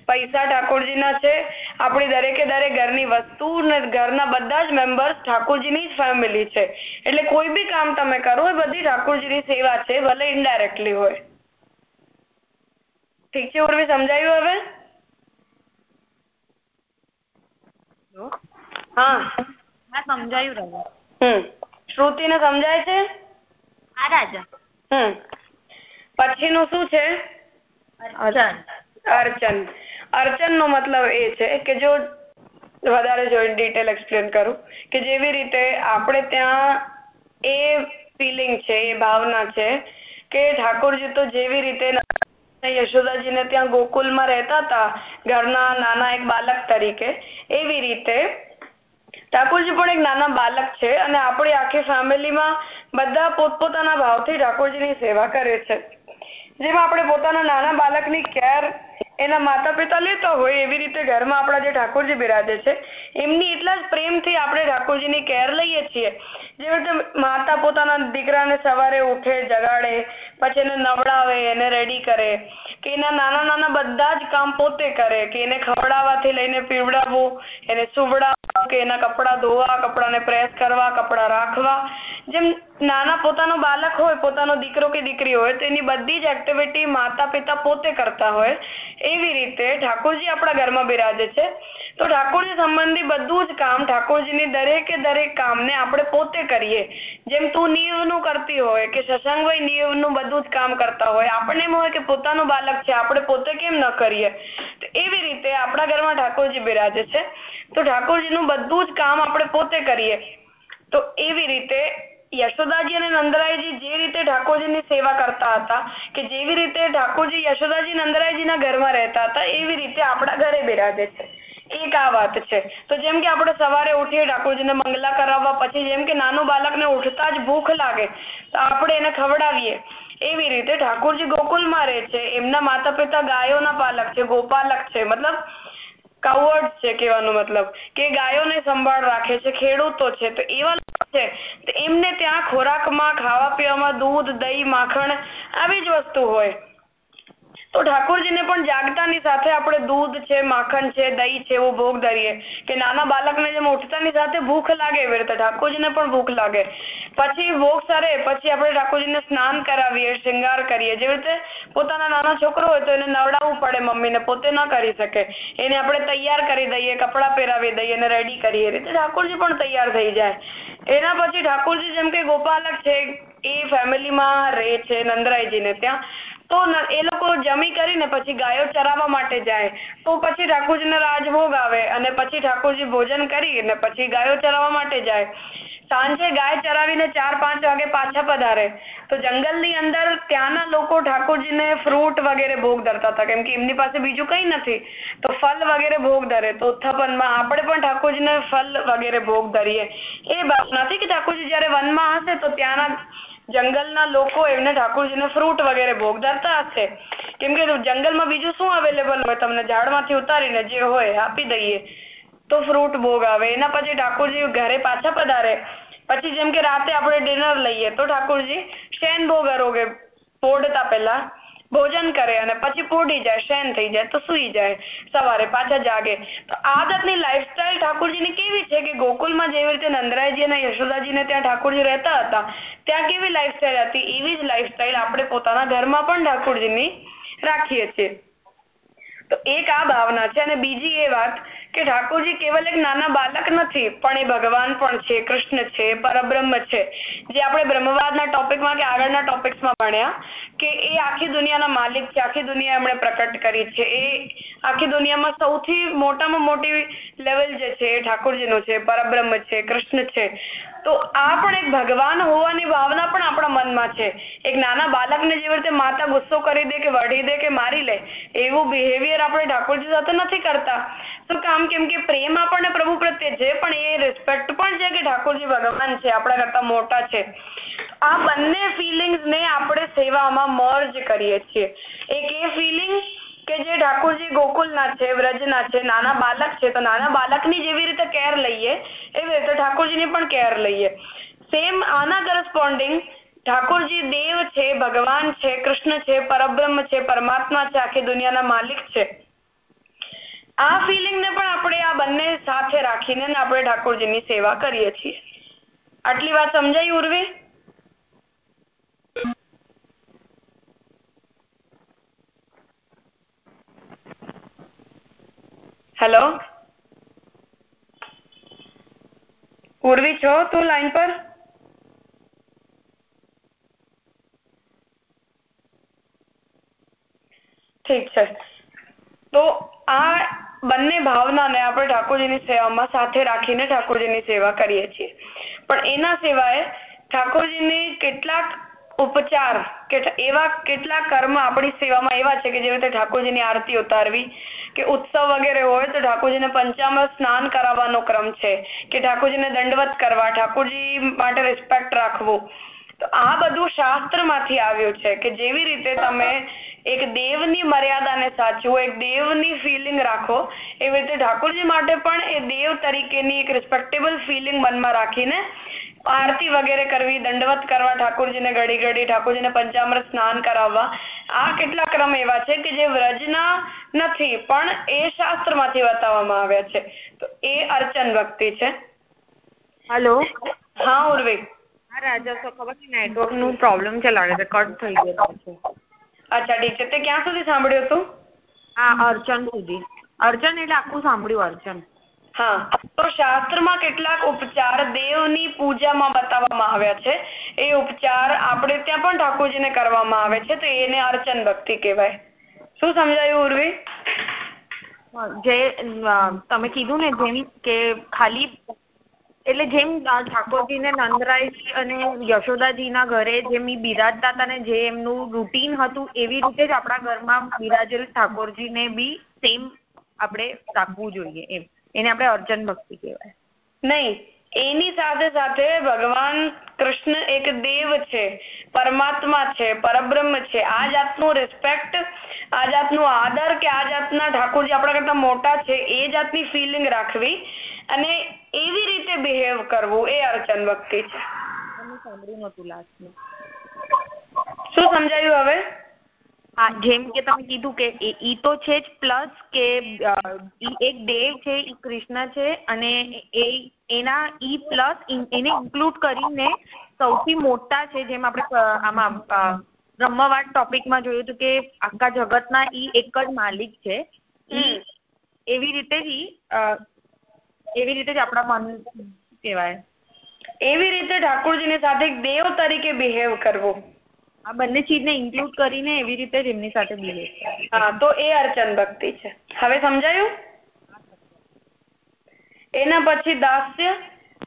પૈસા ઠાકોરજીના છે. આપણી દરેકે દરેક ઘરની વસ્તુ ઘરના બધા જ મેમ્બર્સ ઠાકોરજીની જ ફેમિલી છે. એટલે કોઈ બી કામ તમે કરો એ બધી ઠાકોરજીની સેવા છે ભલે ઇનડાયરેક્ટલી હોય. ઠીક છે ઉર્વી સમજાયું હવે? હા હા સમજાયું રાજા હમ શ્રુતિને સમજાય છે? હા રાજા. હમ પછીનું શું છે? અર્ચન. અર્ચન. અર્ચન નો મતલબ એ છે કે જો વધારે જો ડિટેલ એક્સપ્લેન કરું કે જેવી રીતે આપણે ત્યાં એ ફિલિંગ છે, એ ભાવના છે કે ઠાકોરજી તો જેવી રીતે યશોદાજીને ત્યાં ગોકુલમાં રહેતા હતા, ઘરના નાના એક બાલક તરીકે, એવી રીતે ઠાકોરજી પણ એક નાના બાલક છે અને આપણી આખી ફેમિલીમાં બધા પોતપોતાના ભાવથી ઠાકોરજીની સેવા કરે છે. જેમાં આપણે પોતાના નાના બાળકની કેર એના માતા પિતા લેતા હોય એવી રીતે ઘરમાં આપણા જે ઠાકોરજી બિરાજે છે, એમની એટલા જ પ્રેમથી આપણે ઠાકોરજીની કેર લઈએ છીએ. જેવી રીતે માતા પોતાના દીકરાને સવારે ઉઠે, જગાડે, પછી એને નવડાવે, એને રેડી કરે, કે એના નાના નાના બધા જ કામ પોતે કરે, કે એને ખવડાવવાથી લઈને પીવડાવવું, એને સુવડાવવું, કે એના કપડા ધોવા, કપડાને પ્રેસ કરવા, કપડા રાખવા. જેમ નાના પોતાનો બાળક હોય, પોતાનો દીકરો કે દીકરી હોય, તો એની બધી જ એક્ટિવિટી માતા પિતા પોતે કરતા હોય. એવી રીતે ઠાકોરજી આપણા ઘરમાં બિરાજે છે. તો ઠાકોરજી સંબંધી બધું જ કામ ઠાકોરજીની દરેકે દરેક કામને આપણે પોતે કરીએ. જેમ તું નિયમનું કરતી હોય કે શશાંકભાઈ નિયમનું બધું જ કામ કરતા હોય, આપણને એમ હોય કે પોતાનું બાળક છે, આપણે પોતે કેમ ન કરીએ? તો એવી રીતે આપણા ઘરમાં ઠાકોરજી બિરાજે છે. તો ઠાકોરજીનું બધું જ કામ આપણે પોતે કરીએ. તો એવી રીતે યશોદાજી અને નંદરાયજી જે રીતે ઠાકોરજીની સેવા કરતા હતા કે જેવી રીતે ઠાકોરજી યશોદાજી નંદરાયજીના ઘરમાં રહેતા હતા, એવી રીતે આપણા ઘરે બિરાજે છે. એક આ વાત છે. તો જેમ કે આપણે સવારે ઉઠીએ ઠાકોરજીને મંગલા કરાવવા પછી જેમ કે નાનું બાળકને ઉઠતા જ ભૂખ લાગે, તો આપણે એને ખવડાવીએ. એવી રીતે ઠાકોરજી ગોકુલમાં રહે છે. એમના માતા પિતા ગાયોના પાલક છે, ગોપાલક છે. મતલબ કાવડ છે કહેવાનો મતલબ. કે ગાયોને સંભાળ રાખે છે, ખેડૂતો છે, તો એવા છે એમને ત્યાં ખોરાકમાં ખાવા પીવામાં દૂધ, દહીં, માખણ આવી જ વસ્તુ હોય. તો ઠાકોરજીને પણ જાગતાની સાથે આપણે દૂધ છે, માખણ છે, દહીં છે એવું ભોગ ધરીએ કે નાના બાળકને જેમ ઉઠતાની સાથે ભૂખ લાગે એવી રીતે ઠાકોરજીને પણ ભૂખ લાગે. પછી ભોગ સરે, પછી આપણે ઠાકોરજીને સ્નાન કરાવીએ, શૃંગાર કરીએ. જેવી રીતે પોતાના નાના છોકરો હોય તો એને નવડાવવું પડે મમ્મીને, પોતે ન કરી શકે. એને આપણે તૈયાર કરી દઈએ, કપડાં પહેરાવી દઈએ અને રેડી કરીએ. રીતે ઠાકોરજી પણ તૈયાર થઈ જાય. એના પછી ઠાકોરજી જેમ કે ગોપાલક છે, એ ફેમિલીમાં રહે છે નંદરાયજીને ત્યાં. તો એ લોકો જમી કરીને પછી ગાયો ચરાવવા માટે જાય. તો પછી ઠાકોરજીને રાજભોગ આવે અને પછી ઠાકોરજી ભોજન કરી અને પછી ગાયો ચરાવવા માટે જાય. સાંજે ગાય ચરાવીને ચાર, પાંચ વાગે પાછા પધારે. તો જંગલની અંદર ત્યાંના લોકો ઠાકોરજીને ફ્રૂટ વગેરે ભોગ ધરતા હતા. કેમ કે એમની પાસે બીજું કઈ નથી. તો ફલ વગેરે ભોગ ધરે. તો ઉત્થાપનમાં આપણે પણ ઠાકોરજીને ફલ વગેરે ભોગ ધરીએ. એ નથી કે ઠાકોરજી જયારે વનમાં હશે તો ત્યાંના જંગલના લોકો એમને ઠાકોરજીને ફ્રૂટ વગેરે ભોગ ધરતા હશે. કેમ કે જંગલમાં બીજું શું અવેલેબલ હોય? તમને ઝાડમાંથી ઉતારીને જે હોય આપી દઈએ તો ફ્રૂટ ભોગ આવે. એના પછી ઠાકોરજી ઘરે પાછા પધારે. પછી જેમ કે રાતે આપણે ડિનર લઈએ તો ઠાકોરજી શેન ભોગ અરોગે? પોડતા પહેલા ભોજન કરે અને પછી પોડી જાય શયન થઈ જાય, તો સુઈ જાય, સવારે પાછા જાગે. તો આદતની લાઈફસ્ટાઈલ ઠાકોરજીની કેવી છે કે ગોકુલમાં જેવી રીતે નંદરાયજી અને યશોદાજીને ત્યાં ઠાકોરજી રહેતા હતા, ત્યાં કેવી લાઈફસ્ટાઈલ હતી? એવી જ લાઈફસ્ટાઈલ આપણે પોતાના ઘરમાં પણ ઠાકોરજીની રાખીએ છીએ. તો એક આ ભાવના છે અને બીજી એ વાત કે ઠાકોરજી કેવલ એક નાના બાળક નથી, પણ એ ભગવાન પણ છે, કૃષ્ણ છે, પરબ્રહ્મ છે. જે આપણે બ્રહ્મવાદના ટોપિકમાં કે આગળના ટોપિક્સમાં ભણ્યા કે એ આખી દુનિયાના માલિક છે, આખી દુનિયા એમણે પ્રકટ કરી છે. એ આખી દુનિયામાં સૌથી મોટામાં મોટી લેવલ જે છે, એ ઠાકોરજીનું છે, પરબ્રહ્મ છે, કૃષ્ણ છે. તો આ પણ એક ભગવાન હોવાની ભાવના પણ આપણા મનમાં છે. એક નાના બાળકને જેવી રીતે માતા ગુસ્સો કરી દે કે વઢી દે કે મારી લે, એવું બિહેવિયર આપણે ઠાકોરજી સાથે નથી કરતા. તો કામ કેમ કે પ્રેમ આપણને પ્રભુ પ્રત્યે છે, પણ એ રિસ્પેક્ટ પણ છે કે ઠાકોરજી ભગવાન છે, આપણા કરતા મોટા છે. આ બંને ફિલિંગ્સ ને આપણે સેવામાં મર્જ કરીએ છીએ. એક એ ફિલિંગ કે જે ઠાકોરજી ગોકુલના છે, વ્રજના છે, નાના બાળક છે, તો નાના બાળકની જેવી રીતે કેર લઈએ એવી રીતે ઠાકોરજીની પણ કેર લઈએ. સેમ આના કરસ્પોન્ડિંગ ઠાકોરજી દેવ છે, ભગવાન છે, કૃષ્ણ છે, પરબ્રહ્મ છે, પરમાત્મા છે, આખી દુનિયાના માલિક છે. આ ફિલિંગને પણ આપણે આ બંને સાથે રાખીને આપણે ઠાકોરજીની સેવા કરીએ છીએ. આટલી વાત સમજાઈ, ઉર્વી? હેલો ઉર્વી, છો તું લાઈન પર? ઠીક છે. તો આ બંને ભાવનાને આપણે ઠાકોરજીની સેવામાં સાથે રાખીને ઠાકોરજીની સેવા કરીએ છીએ. પણ એના સિવાય ઠાકોરજીની કેટલાક ઉપચાર કે એવા કેટલા કર્મ આપણી સેવામાં એવા છે કે જેવી રીતે ઠાકોરજીની આરતી ઉતારવી, કે ઉત્સવ વગેરે હોય તો ઠાકોરજીને પંચામૃત સ્નાન કરાવવાનો ક્રમ છે, કે ઠાકોરજીને દંડવત કરવા, ઠાકોરજી માટે રિસ્પેક્ટ રાખવું. તો આ બધું શાસ્ત્રમાંથી આવ્યું છે કે જેવી રીતે તમે એક દેવની મર્યાદાને સાચવો એક દેવની ફિલિંગ રાખો. એવી રીતે ઠાકોરજી માટે પણ એ દેવ તરીકેની એક રિસ્પેક્ટેબલ ફિલિંગ મનમાં રાખીને આરતી વગેરે કરવી દંડવત કરવા ઠાકોરજીને ઘડી ઘડી ઠાકોરજીને પંચામૃત સ્નાન કરાવવા. આ કેટલા ક્રમ એવા છે કે જે વ્રજના નથી પણ એ શાસ્ત્રમાંથી બતાવવામાં આવ્યા છે. તો એ અર્ચન ભક્તિ છે. હેલો? હા ઉર્વી. હા રાજા તો ખબર છે નેટવર્કનું પ્રોબ્લેમ છે લાગે છે કટ થઈ ગયો છે. અચ્છા ટીચર તે ક્યાં સુધી સાંભળ્યું હતું? હા અર્ચન સુધી. અર્ચન એટલે આખું સાંભળ્યું અર્ચન. હા તો શાસ્ત્રમાં કેટલાક ઉપચાર દેવની પૂજામાં બતાવવામાં આવ્યા છે. એ ઉપચાર આપણે ત્યાં પણ ઠાકોરજીને કરવામાં આવે છે તો એને અર્ચન ભક્તિ કહેવાય. શું સમજાયું ઉર્વી? જે તમે કીધું ને જેમ કે ખાલી એટલે જેમ ઠાકોરજીને નંદરાયજી અને યશોદાજીના ઘરે જેમ બિરાજતા હતા ને જે એમનું રૂટીન હતું, એવી રીતે જ આપણા ઘરમાં બિરાજેલ ઠાકોરજીને બી સેમ આપણે રાખવું જોઈએ એમ. એને આપણે અર્ચન ભક્તિ કહેવાય. નહીં, એની સાથે સાથે ભગવાન કૃષ્ણ એક દેવ છે, પરમાત્મા છે, પરબ્રહ્મ છે. આ જાતનું રિસ્પેક્ટ આ જાતનું આદર કે આ જાતના ઠાકોરજી આપણા કરતા મોટા છે, એ જાતની ફિલિંગ રાખવી અને એવી રીતે બિહેવ કરવું એ અર્ચન ભક્તિ છે. શું સમજાયું હવે? હા જેમ કે તમે કીધું કે ઈ તો છે જ પ્લસ કે એક દેવ છે ઈ કૃષ્ણ છે અને એ એના ઈ પ્લસ એને ઇન્ક્લુડ કરીને સૌથી મોટા છે જેમ આપણે આમાં બ્રહ્મવાદ ટોપિકમાં જોયું હતું કે આખા જગતના ઈ એક જ માલિક છે. એવી રીતે જ એવી રીતે જ આપણા મન કહેવાય. એવી રીતે ઠાકોરજીની સાથે દેવ તરીકે બિહેવ કરવું. આ બંને ચીજને ઇન્ક્લુડ કરીને એવી રીતે જ એમની સાથે બિહેવ હા તો એ અર્ચન ભક્તિ છે. હવે સમજાયું? એના પછી દાસ્ય.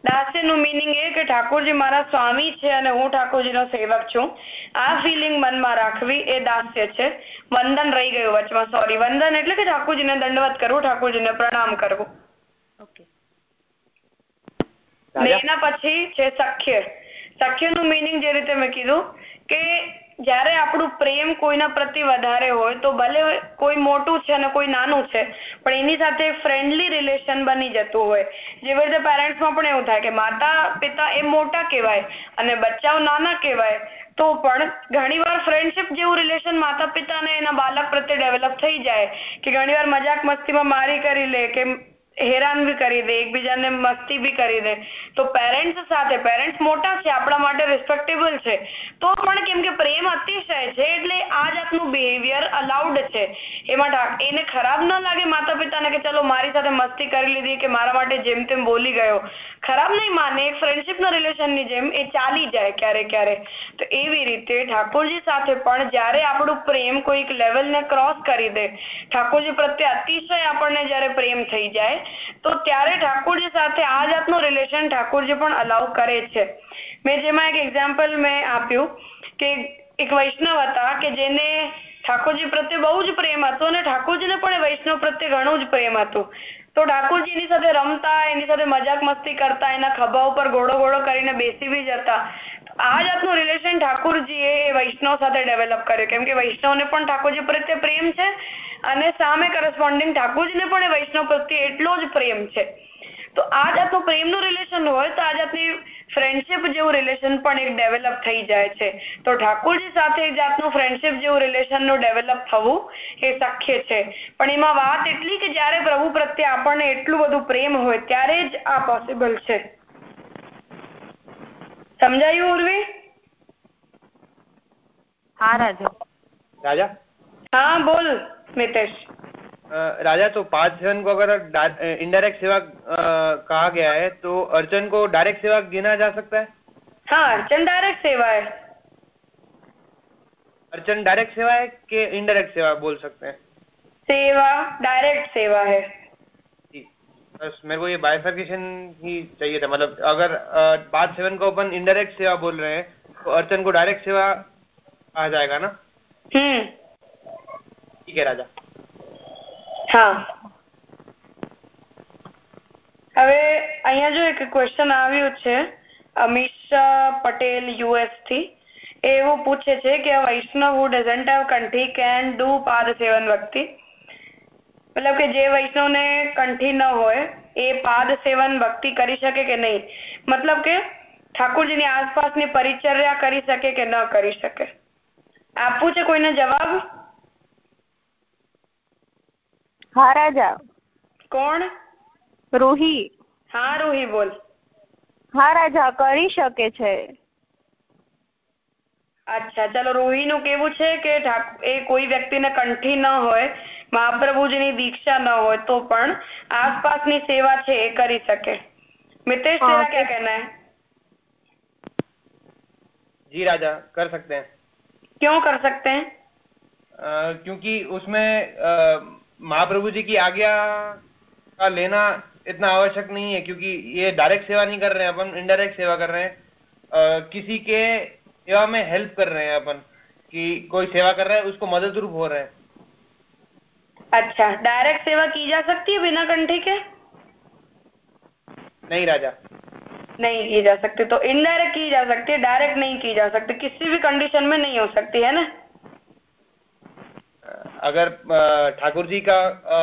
દાસ્યનું મિનિંગ એ કે ઠાકોરજી મારા સ્વામી છે અને હું ઠાકોરજીનો સેવક છું. આ ફિલિંગ મનમાં રાખવી એ દાસ્ય છે. વંદન રહી ગયું વચમાં. સોરી વંદન એટલે કે ઠાકોરજીને દંડવત કરવું ઠાકોરજીને પ્રણામ કરવું. એના પછી છે સખ્ય. સખ્યનું મિનિંગ જે રીતે મેં કીધું કે જ્યારે આપણું પ્રેમ કોઈના પ્રત્યે વધારે હોય તો ભલે કોઈ મોટું છે અને કોઈ નાનું છે, પણ એની સાથે ફ્રેન્ડલી રિલેશન બની જતું હોય. જેવી રીતે પેરેન્ટ્સમાં પણ એવું થાય કે માતા, પિતા એ મોટા કહેવાય અને બચ્ચાઓ નાના કહેવાય, તો પણ ઘણીવાર ફ્રેન્ડશિપ જેવું રિલેશન માતા પિતા એના બાળક પ્રત્યે ડેવલપ થઈ જાય કે ઘણીવાર મજાક મસ્તીમાં મારી કરી લે કે હેરાન બી કરી દે, એકબીજાને મસ્તી બી કરી દે. તો પેરેન્ટ્સ સાથે પેરેન્ટ્સ મોટા છે, આપણા માટે રિસ્પેક્ટેબલ છે. તો પણ કેમ કે પ્રેમ અતિશય છે, એટલે આ જાતનું બિહેવિયર અલાઉડ છે. એમાં એને ખરાબ ન લાગે માતા પિતાને કે ચલો મારી સાથે મસ્તી કરી લીધી કે મારા માટે જેમ તેમ બોલી ગયો. ખરાબ નહીં માને ફ્રેન્ડશિપના રિલેશનની જેમ એ ચાલી જાય ક્યારેક ક્યારેક. તો એવી રીતે ઠાકોરજી સાથે પણ જ્યારે આપણું પ્રેમ કોઈક લેવલને ક્રોસ કરી દે, ઠાકોરજી પ્રત્યે અતિશય આપણને જ્યારે પ્રેમ થઈ જાય તો ત્યારે ઠાકોરજી સાથે આ જાતનું રિલેશન ઠાકોરજી પણ અલાઉ કરે છે. મેં જેમાં એક એક્ઝામ્પલ મેં આપ્યું કે એક વૈષ્ણવ હતા કે જેને ઠાકોરજી પ્રત્યે બહુ જ પ્રેમ હતો અને ઠાકોરજીને પણ વૈષ્ણવ પ્રત્યે ઘણું જ પ્રેમ હતું. તો ઠાકોરજી એની સાથે રમતા, એની સાથે મજાક મસ્તી કરતા, એના ખભા ઉપર ઘોડો ઘોડો કરીને બેસી બી જતા. આ જાતનું રિલેશન ઠાકોરજી એ વૈષ્ણવ સાથે ડેવલપ કર્યું. કેમ વૈષ્ણવને પણ ઠાકોરજી પ્રત્યે પ્રેમ છે અને સામે કરસ્પોન્ડિંગ ઠાકોરજીને પણ વૈષ્ણવ પ્રત્યે એટલો જ પ્રેમ છે. તો આ જાતનું પ્રેમનું રિલેશન હોય તો આ જાતની ફ્રેન્ડશીપ જેવું રિલેશન પણ એક ડેવલપ થઈ જાય છે. તો ઠાકોરજી સાથે એક જાતનું ફ્રેન્ડશીપ જેવું રિલેશનનું ડેવલપ થવું એ શક્ય છે. પણ એમાં વાત એટલી કે જ્યારે પ્રભુ પ્રત્યે આપણને એટલું બધું પ્રેમ હોય ત્યારે જ આ પોસિબલ છે. સમજાયું ઉર્વી? હા રાજા. રાજા? હા બોલ. मितेश। राजा तो पाँच जन को अगर इनडायरेक्ट सेवा कहा गया है तो अर्चन को डायरेक्ट सेवा गिना जा सकता है? हाँ अर्चन डायरेक्ट सेवा है। अर्चन डायरेक्ट सेवा है कि इनडायरेक्ट सेवा बोल सकते हैं? सेवा डायरेक्ट सेवा है। बस मेरे को ये बाइफर्केशन ही चाहिए था मतलब अगर पाँच सेवन को अपन इनडायरेक्ट सेवा बोल रहे हैं तो अर्चन को डायरेक्ट सेवा आ जाएगा ना? हम्म। ठीक है राजा હા હવે અહીંયા જો એક ક્વેશ્ચન આવ્યું છે અમીષા પટેલ યુએસ થી એ એવું પૂછે છે કે Vaishnav who doesn't have kanthi can do પાદ સેવન ભક્તિ મતલબ કે જે વૈષ્ણવ ને કંઠી ન હોય એ પાદ સેવન ભક્તિ કરી શકે કે નહીં મતલબ કે ઠાકોરજીની આસપાસની પરિચર્યા કરી શકે કે ન કરી શકે આપવું છે કોઈને જવાબ હા રાજા કોણ રૂહી હા રૂહી બોલ હા રાજા કરી શકે છે અચ્છા ચલો રોહી નું કેવું છે કે ઠાક- એ કોઈ વ્યક્તિને કંઠી ન હોય મહાપ્રભુજીની દીક્ષા ન હોય તો પણ આસપાસની સેવા છે એ કરી શકે મિતેશ हाँ, तेरा क्या तो- कहना है जी राजा कर सकते हैं क्यों कर सकते हैं अ, क्योंकि उसमें अ, महाप्रभु जी की आज्ञा का लेना इतना आवश्यक नहीं है क्योंकि ये डायरेक्ट सेवा नहीं कर रहे हैं अपन इनडायरेक्ट सेवा कर रहे हैं। अ, किसी के सेवा में हेल्प कर रहे हैं अपन कि कोई सेवा कर रहा है उसको मदद रूप हो रहे हैं। अच्छा डायरेक्ट सेवा की जा सकती है बिना कंठी के? नहीं राजा। नहीं की जा सकती तो इनडायरेक्ट की जा सकती है डायरेक्ट नहीं की जा सकती किसी भी कंडीशन में नहीं हो सकती है ना? अगर अ, ठाकुर जी का अ,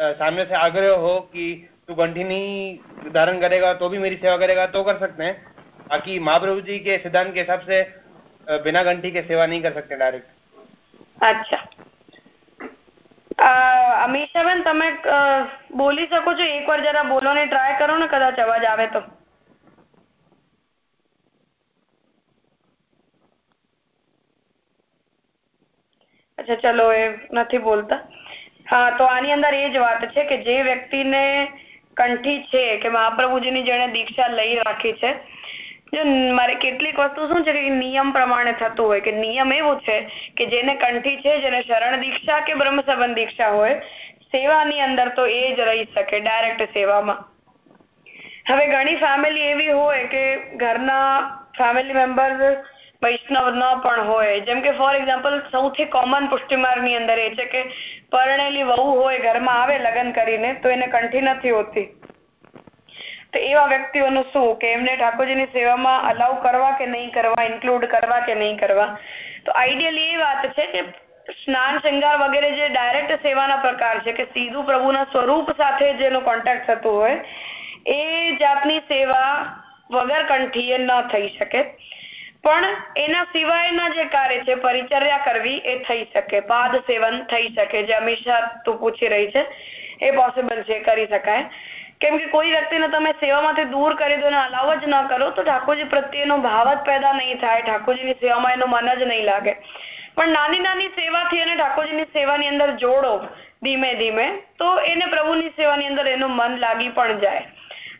अ, सामने से आग्रह हो कि तू कंठी नहीं धारण करेगा तो भी मेरी सेवा करेगा तो कर सकते हैं बाकी महाप्रभु जी के सिद्धांत के हिसाब से अ, बिना घंटी के सेवा नहीं कर सकते डायरेक्ट અચ્છા અ, અમીષાબેન તમે અ, બોલી શકો છો એકવાર જરા બોલવાની ટ્રાય કરો ને કદાચ અવાજ આવે તો અચ્છા, ચલો, એ નથી બોલતા. હા, તો આની અંદર એ જ વાત છે કે જે વ્યક્તિને કંઠી છે કે મહાપ્રભુજીની જેણે દીક્ષા લઈ રાખી છે, જો મારે કેટલીક વસ્તુ શું છે કે નિયમ પ્રમાણે થતું હોય, કે નિયમ એવું છે કે જેને કંઠી છે, જેને શરણ દીક્ષા કે બ્રહ્મ સંબંધ દીક્ષા હોય, સેવાની અંદર તો એ જ રહી શકે, ડાયરેક્ટ સેવામાં. હવે ઘણી ફેમિલી એવી હોય કે ઘરના ફેમિલી મેમ્બર વૈષ્ણવ ન પણ હોય. જેમ કે ફોર એક્ઝામ્પલ સૌથી કોમન પુષ્ટિમાર્ગની અંદર એ છે કે, પરણેલી વહુ હોય, ઘરમાં આવે લગ્ન કરીને, તો એને કંઠી નથી હોતી. તો એવા વ્યક્તિઓનું શું? કે એમને ઠાકોરજીની સેવામાં અલાઉ કરવા કે નહીં કરવા ઇન્ક્લુડ કરવા કે નહીં કરવા? તો આઈડિયલી એ વાત છે કે, સ્નાન શૃંગાર વગેરે જે ડાયરેક્ટ સેવાના પ્રકાર છે કે, સીધું પ્રભુના સ્વરૂપ સાથે જેનો કોન્ટેક્ટ થતું હોય, એ જાતની સેવા વગર કંઠીએ ન થઈ શકે. પણ એના સિવાયના જે કાર્ય છે, પરિચર્યા કરવી એ થઈ શકે. પાદ સેવન થઈ શકે. જે અમીષા તું પૂછી રહી છે, એ પોસિબલ છે કરી શકાય. કેમ કે કોઈ વ્યક્તિને તમે સેવામાંથી દૂર કરી દો અને અલાવ જ ન કરો, તો ઠાકોરજી પ્રત્યેનો ભાવ જ પેદા નહીં થાય. ઠાકોરજીની સેવામાં એનું મન જ નહીં લાગે. પણ નાની નાની સેવાથી એને ઠાકોરજીની સેવાની અંદર જોડો ધીમે ધીમે, તો એને પ્રભુની સેવાની અંદર એનું મન લાગી પણ જાય.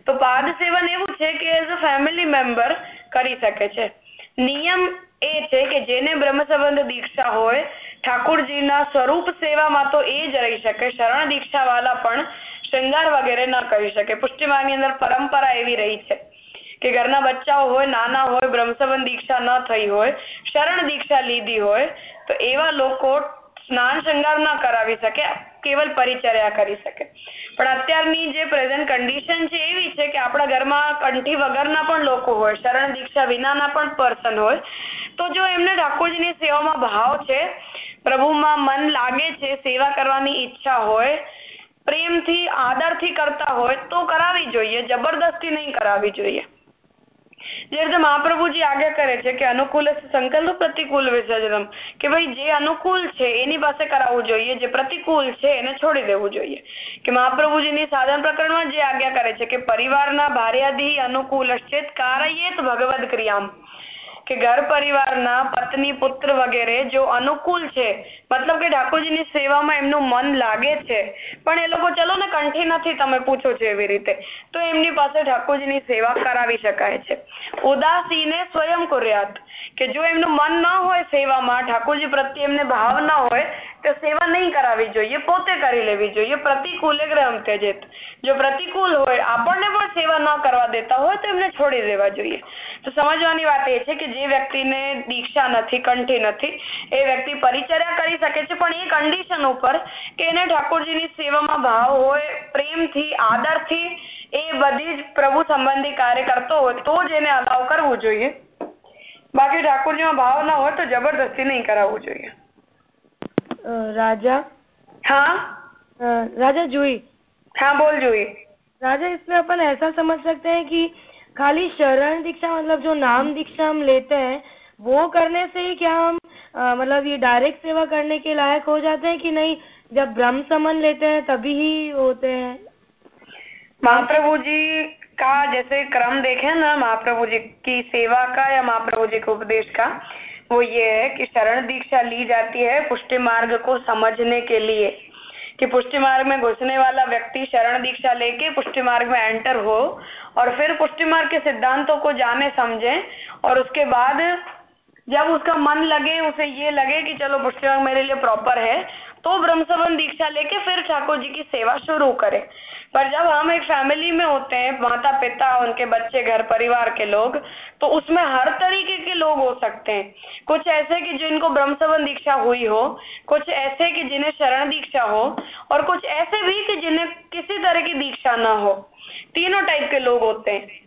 તો પાદ સેવન એવું છે કે એઝ અ ફેમિલી મેમ્બર કરી શકે છે. નિયમ એ છે કે જેને બ્રહ્મ સંબંધ દીક્ષા હોય, ઠાકોરજીના સ્વરૂપ સેવામાં તો એ જ રહી શકે. શરણ દીક્ષા વાળા પણ શૃંગાર વગેરે ન કરી શકે. પુષ્ટિમાની અંદર પરંપરા એવી રહી છે કે ઘરના બચ્ચાઓ હોય, નાના હોય, બ્રહ્મસંબંધ દીક્ષા ન થઈ હોય, શરણ દીક્ષા લીધી હોય, તો એવા લોકો સ્નાન શૃંગાર ન કરાવી શકે. કેવલ પરિચર્યા કરી શકે. પણ અત્યારની જે પ્રેઝન્ટ કન્ડિશન છે એવી છે કે આપણા ઘરમાં કંઠી વગરના પણ લોકો હોય, શરણ દીક્ષા વિનાના પણ પર્સન હોય. તો જો એમને ઠાકોરજીની સેવામાં ભાવ છે, પ્રભુમાં મન લાગે છે, સેવા કરવાની ઈચ્છા હોય, પ્રેમથી, આદરથી કરતા હોય, તો કરાવી જોઈએ, જબરદસ્તી નહીં કરાવી જોઈએ. જે રીતે મહાપ્રભુજી આજ્ઞા કરે છે કે અનુકૂળ સંકલ્પ પ્રતિકૂળ વિસર્જનમ, કે ભાઈ જે અનુકૂળ છે એની પાસે કરાવવું જોઈએ, જે પ્રતિકૂળ છે એને છોડી દેવું જોઈએ. કે મહાપ્રભુજીની સાધન પ્રકરણમાં જે આજ્ઞા કરે છે કે પરિવારના ભાર્યાદી અનુકૂળ કારયેત ભગવદ ક્રિયામ. કે ઘર પરિવારના પત્ની, પુત્ર વગેરે જો અનુકૂળ છે, મતલબ કે ઠાકોરજીની સેવામાં એમનું મન લાગે છે, પણ એ લોકો ચલો ને કંઠી નથી તમે પૂછો છો એવી રીતે, તો એમની પાસે ઠાકોરજીની સેવા કરાવી શકાય છે. ઉદાસીને સ્વયં કુર્યાત, કે જો એમનું મન ન હોય સેવામાં, ઠાકોરજી પ્રત્યે એમને ભાવ ન હોય, તો સેવા નહીં કરાવી જોઈએ, પોતે કરી લેવી જોઈએ પ્રતિકૂલે ગ્રહમ તેજેત જો પ્રતિકૂળ હોય, આપણને પણ સેવા ન કરવા દેતા હોય, તો એમને છોડી દેવા જોઈએ. તો સમજવાની વાત એ છે કે જે વ્યક્તિને દીક્ષા નથી કંઠી નથી એ વ્યક્તિ પરિચર્યા કરી શકે છે પણ એ કન્ડિશન ઉપર કે એને ઠાકોરજીની સેવામાં ભાવ હોય પ્રેમથી આદરથી એ બધી જ પ્રભુ સંબંધી કાર્ય કરતો હોય તો જ એને અલાવ કરવું જોઈએ બાકી ઠાકોરજીમાં ભાવ ના હોય તો જબરદસ્તી નહીં કરાવવું જોઈએ राजा हाँ राजा जुई हाँ बोल जुई राजा इसमें अपन ऐसा समझ सकते हैं कि खाली शरण दीक्षा मतलब जो नाम दीक्षा हम लेते हैं वो करने से ही क्या हम आ, मतलब ये डायरेक्ट सेवा करने के लायक हो जाते हैं कि नहीं? जब ब्रह्म समन लेते हैं तभी ही होते हैं। महाप्रभु जी का जैसे क्रम देखें ना महाप्रभु जी की सेवा का या महाप्रभु जी के उपदेश का वो ये है कि शरण दीक्षा ली जाती है पुष्टि मार्ग को समझने के लिए। कि पुष्टि मार्ग में घुसने वाला व्यक्ति शरण दीक्षा लेके पुष्टि मार्ग में एंटर हो और फिर पुष्टि मार्ग के सिद्धांतों को जाने समझे और उसके बाद जब उसका मन लगे, उसे ये लगे कि चलो पुष्टि मार्ग मेरे लिए प्रॉपर है तो ब्रह्मसबन दीक्षा लेके फिर ठाकुर जी की सेवा शुरू करें। पर जब हम एक फैमिली में होते हैं माता पिता उनके बच्चे, घर परिवार के लोग तो उसमें हर तरीके के लोग हो सकते हैं। कुछ ऐसे कि जिनको ब्रह्मसबन दीक्षा हुई हो, कुछ ऐसे कि जिन्हें शरण दीक्षा हो, और कुछ ऐसे भी कि जिन्हें किसी तरह की दीक्षा ना हो। तीनों टाइप के लोग होते हैं।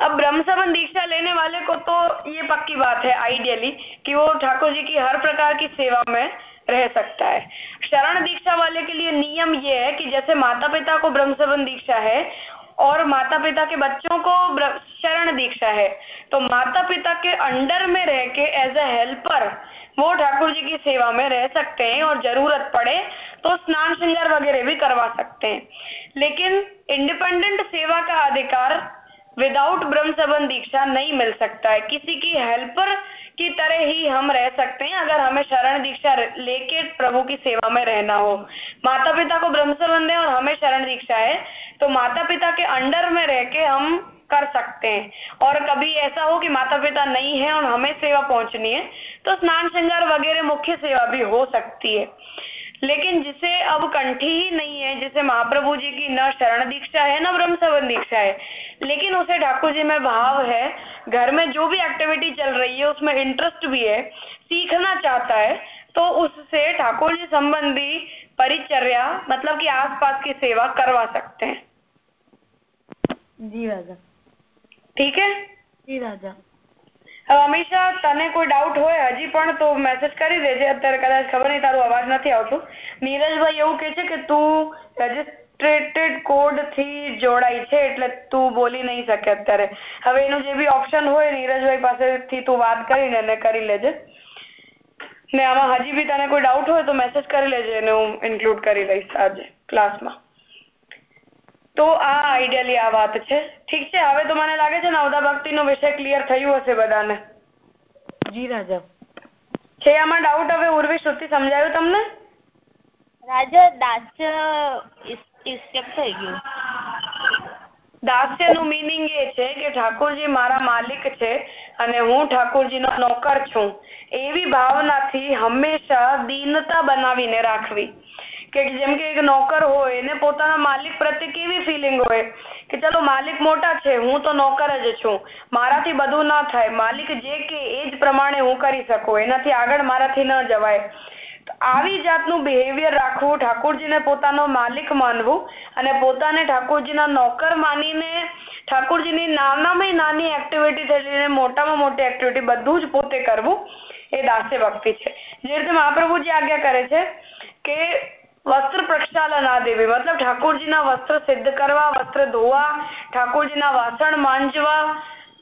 अब ब्रह्मसबन दीक्षा लेने वाले को तो ये पक्की बात है आइडियली कि वो ठाकुर जी की हर प्रकार की सेवा में रह सकता है। शरण दीक्षा वाले के लिए नियम ये है कि जैसे माता पिता को ब्रह्मसबन दीक्षा है और माता पिता के बच्चों को शरण दीक्षा है तो माता पिता के अंडर में रह के एज ए हेल्पर वो ठाकुर जी की सेवा में रह सकते हैं और ज़रूरत पड़े तो स्नान श्रृंगार वगैरह भी करवा सकते हैं। लेकिन इंडिपेंडेंट सेवा का अधिकार विदाउट ब्रह्म सबन दीक्षा नहीं मिल सकता है। किसी की हेल्पर की तरह ही हम रह सकते हैं, अगर हमें शरण दीक्षा लेके प्रभु की सेवा में रहना हो। माता पिता को ब्रह्म सबन है और हमें शरण दीक्षा है तो माता पिता के अंडर में रह के हम कर सकते हैं। और कभी ऐसा हो कि माता पिता नहीं है और हमें सेवा पहुंचनी है तो स्नान श्रृंगार वगैरह मुख्य सेवा भी हो सकती है। लेकिन जिसे अब कंठी ही नहीं है जिसे महाप्रभु जी की न शरण दीक्षा है न ब्रह्म सवन दीक्षा है लेकिन उसे ठाकुर जी में भाव है घर में जो भी एक्टिविटी चल रही है उसमें इंटरेस्ट भी है सीखना चाहता है तो उससे ठाकुर जी संबंधी परिचर्या मतलब कि आसपास की सेवा करवा सकते हैं। जी राजा। ठीक है? जी राजा। હંમેશા તને કોઈ ડાઉટ હોય, હજી પણ તો મેસેજ કરી દેજે. અત્યારે કદાચ ખબર નહીં, તારો અવાજ નથી આવતો. નીરજભાઈ એવું કે છે કે તું રજીસ્ટ્રેટેડ કોડથી જોડાઈ છે, એટલે તું બોલી નહીં શકે અત્યારે. હવે એનું જે બી ઓપ્શન હોય, નીરજભાઈ પાસેથી તું વાત કરીને એને કરી લેજે. ને આમાં હજી બી તને કોઈ ડાઉટ હોય, તો મેસેજ કરી લેજે, એને હું ઇન્ક્લુડ કરી લઈશ આજે ક્લાસમાં તો આ આઈડિયલી આ વાત છે. ઠીક છે હવે તો મને લાગે છે નવદા ભક્તિ નો વિષય ક્લિયર થયું હશે બધાને. જી રાજા. છે આમાં ડાઉટ હવે ઉર્વી શ્રુતિ સમજાયું તમને? રાજા દાસ્ય સ્ટેપ થઈ ગયું? દાસ્યનું મિનિંગ એ છે કે ઠાકોરજી મારા માલિક છે અને હું ઠાકોરજી નો નોકર છું. એવી ભાવનાથી હંમેશા દીનતા બનાવીને રાખવી. કે જેમ કે એક નોકર હોય, એને પોતાના માલિક પ્રત્યે કેવી ફિલિંગ હોય? કે ચલો માલિક મોટા છે, હું તો નોકર જ છું. મારાથી બધું ના થાય. માલિક જે કે એ જ પ્રમાણે હું કરી શકું. એનાથી આગળ મારાથી ન જવાય. આવી જાતનું બિહેવિયર રાખવું, ઠાકોરજીને પોતાનો માલિક માનવું અને પોતાને ઠાકોરજીના નોકર માનીને, ઠાકોરજીની નાનામાં નાની એક્ટિવિટી થઈને મોટામાં મોટી એક્ટિવિટી બધું જ પોતે કરવું એ દાસ્ય ભક્તિ છે. જે રીતે મહાપ્રભુજી આજ્ઞા કરે છે કે વસ્ત્ર પ્રક્ષાલન દેવી. મતલબ ઠાકોરજીના વસ્ત્ર સિદ્ધ કરવા, વસ્ત્ર ધોવા, ઠાકોરજીના વાસણ માંજવા,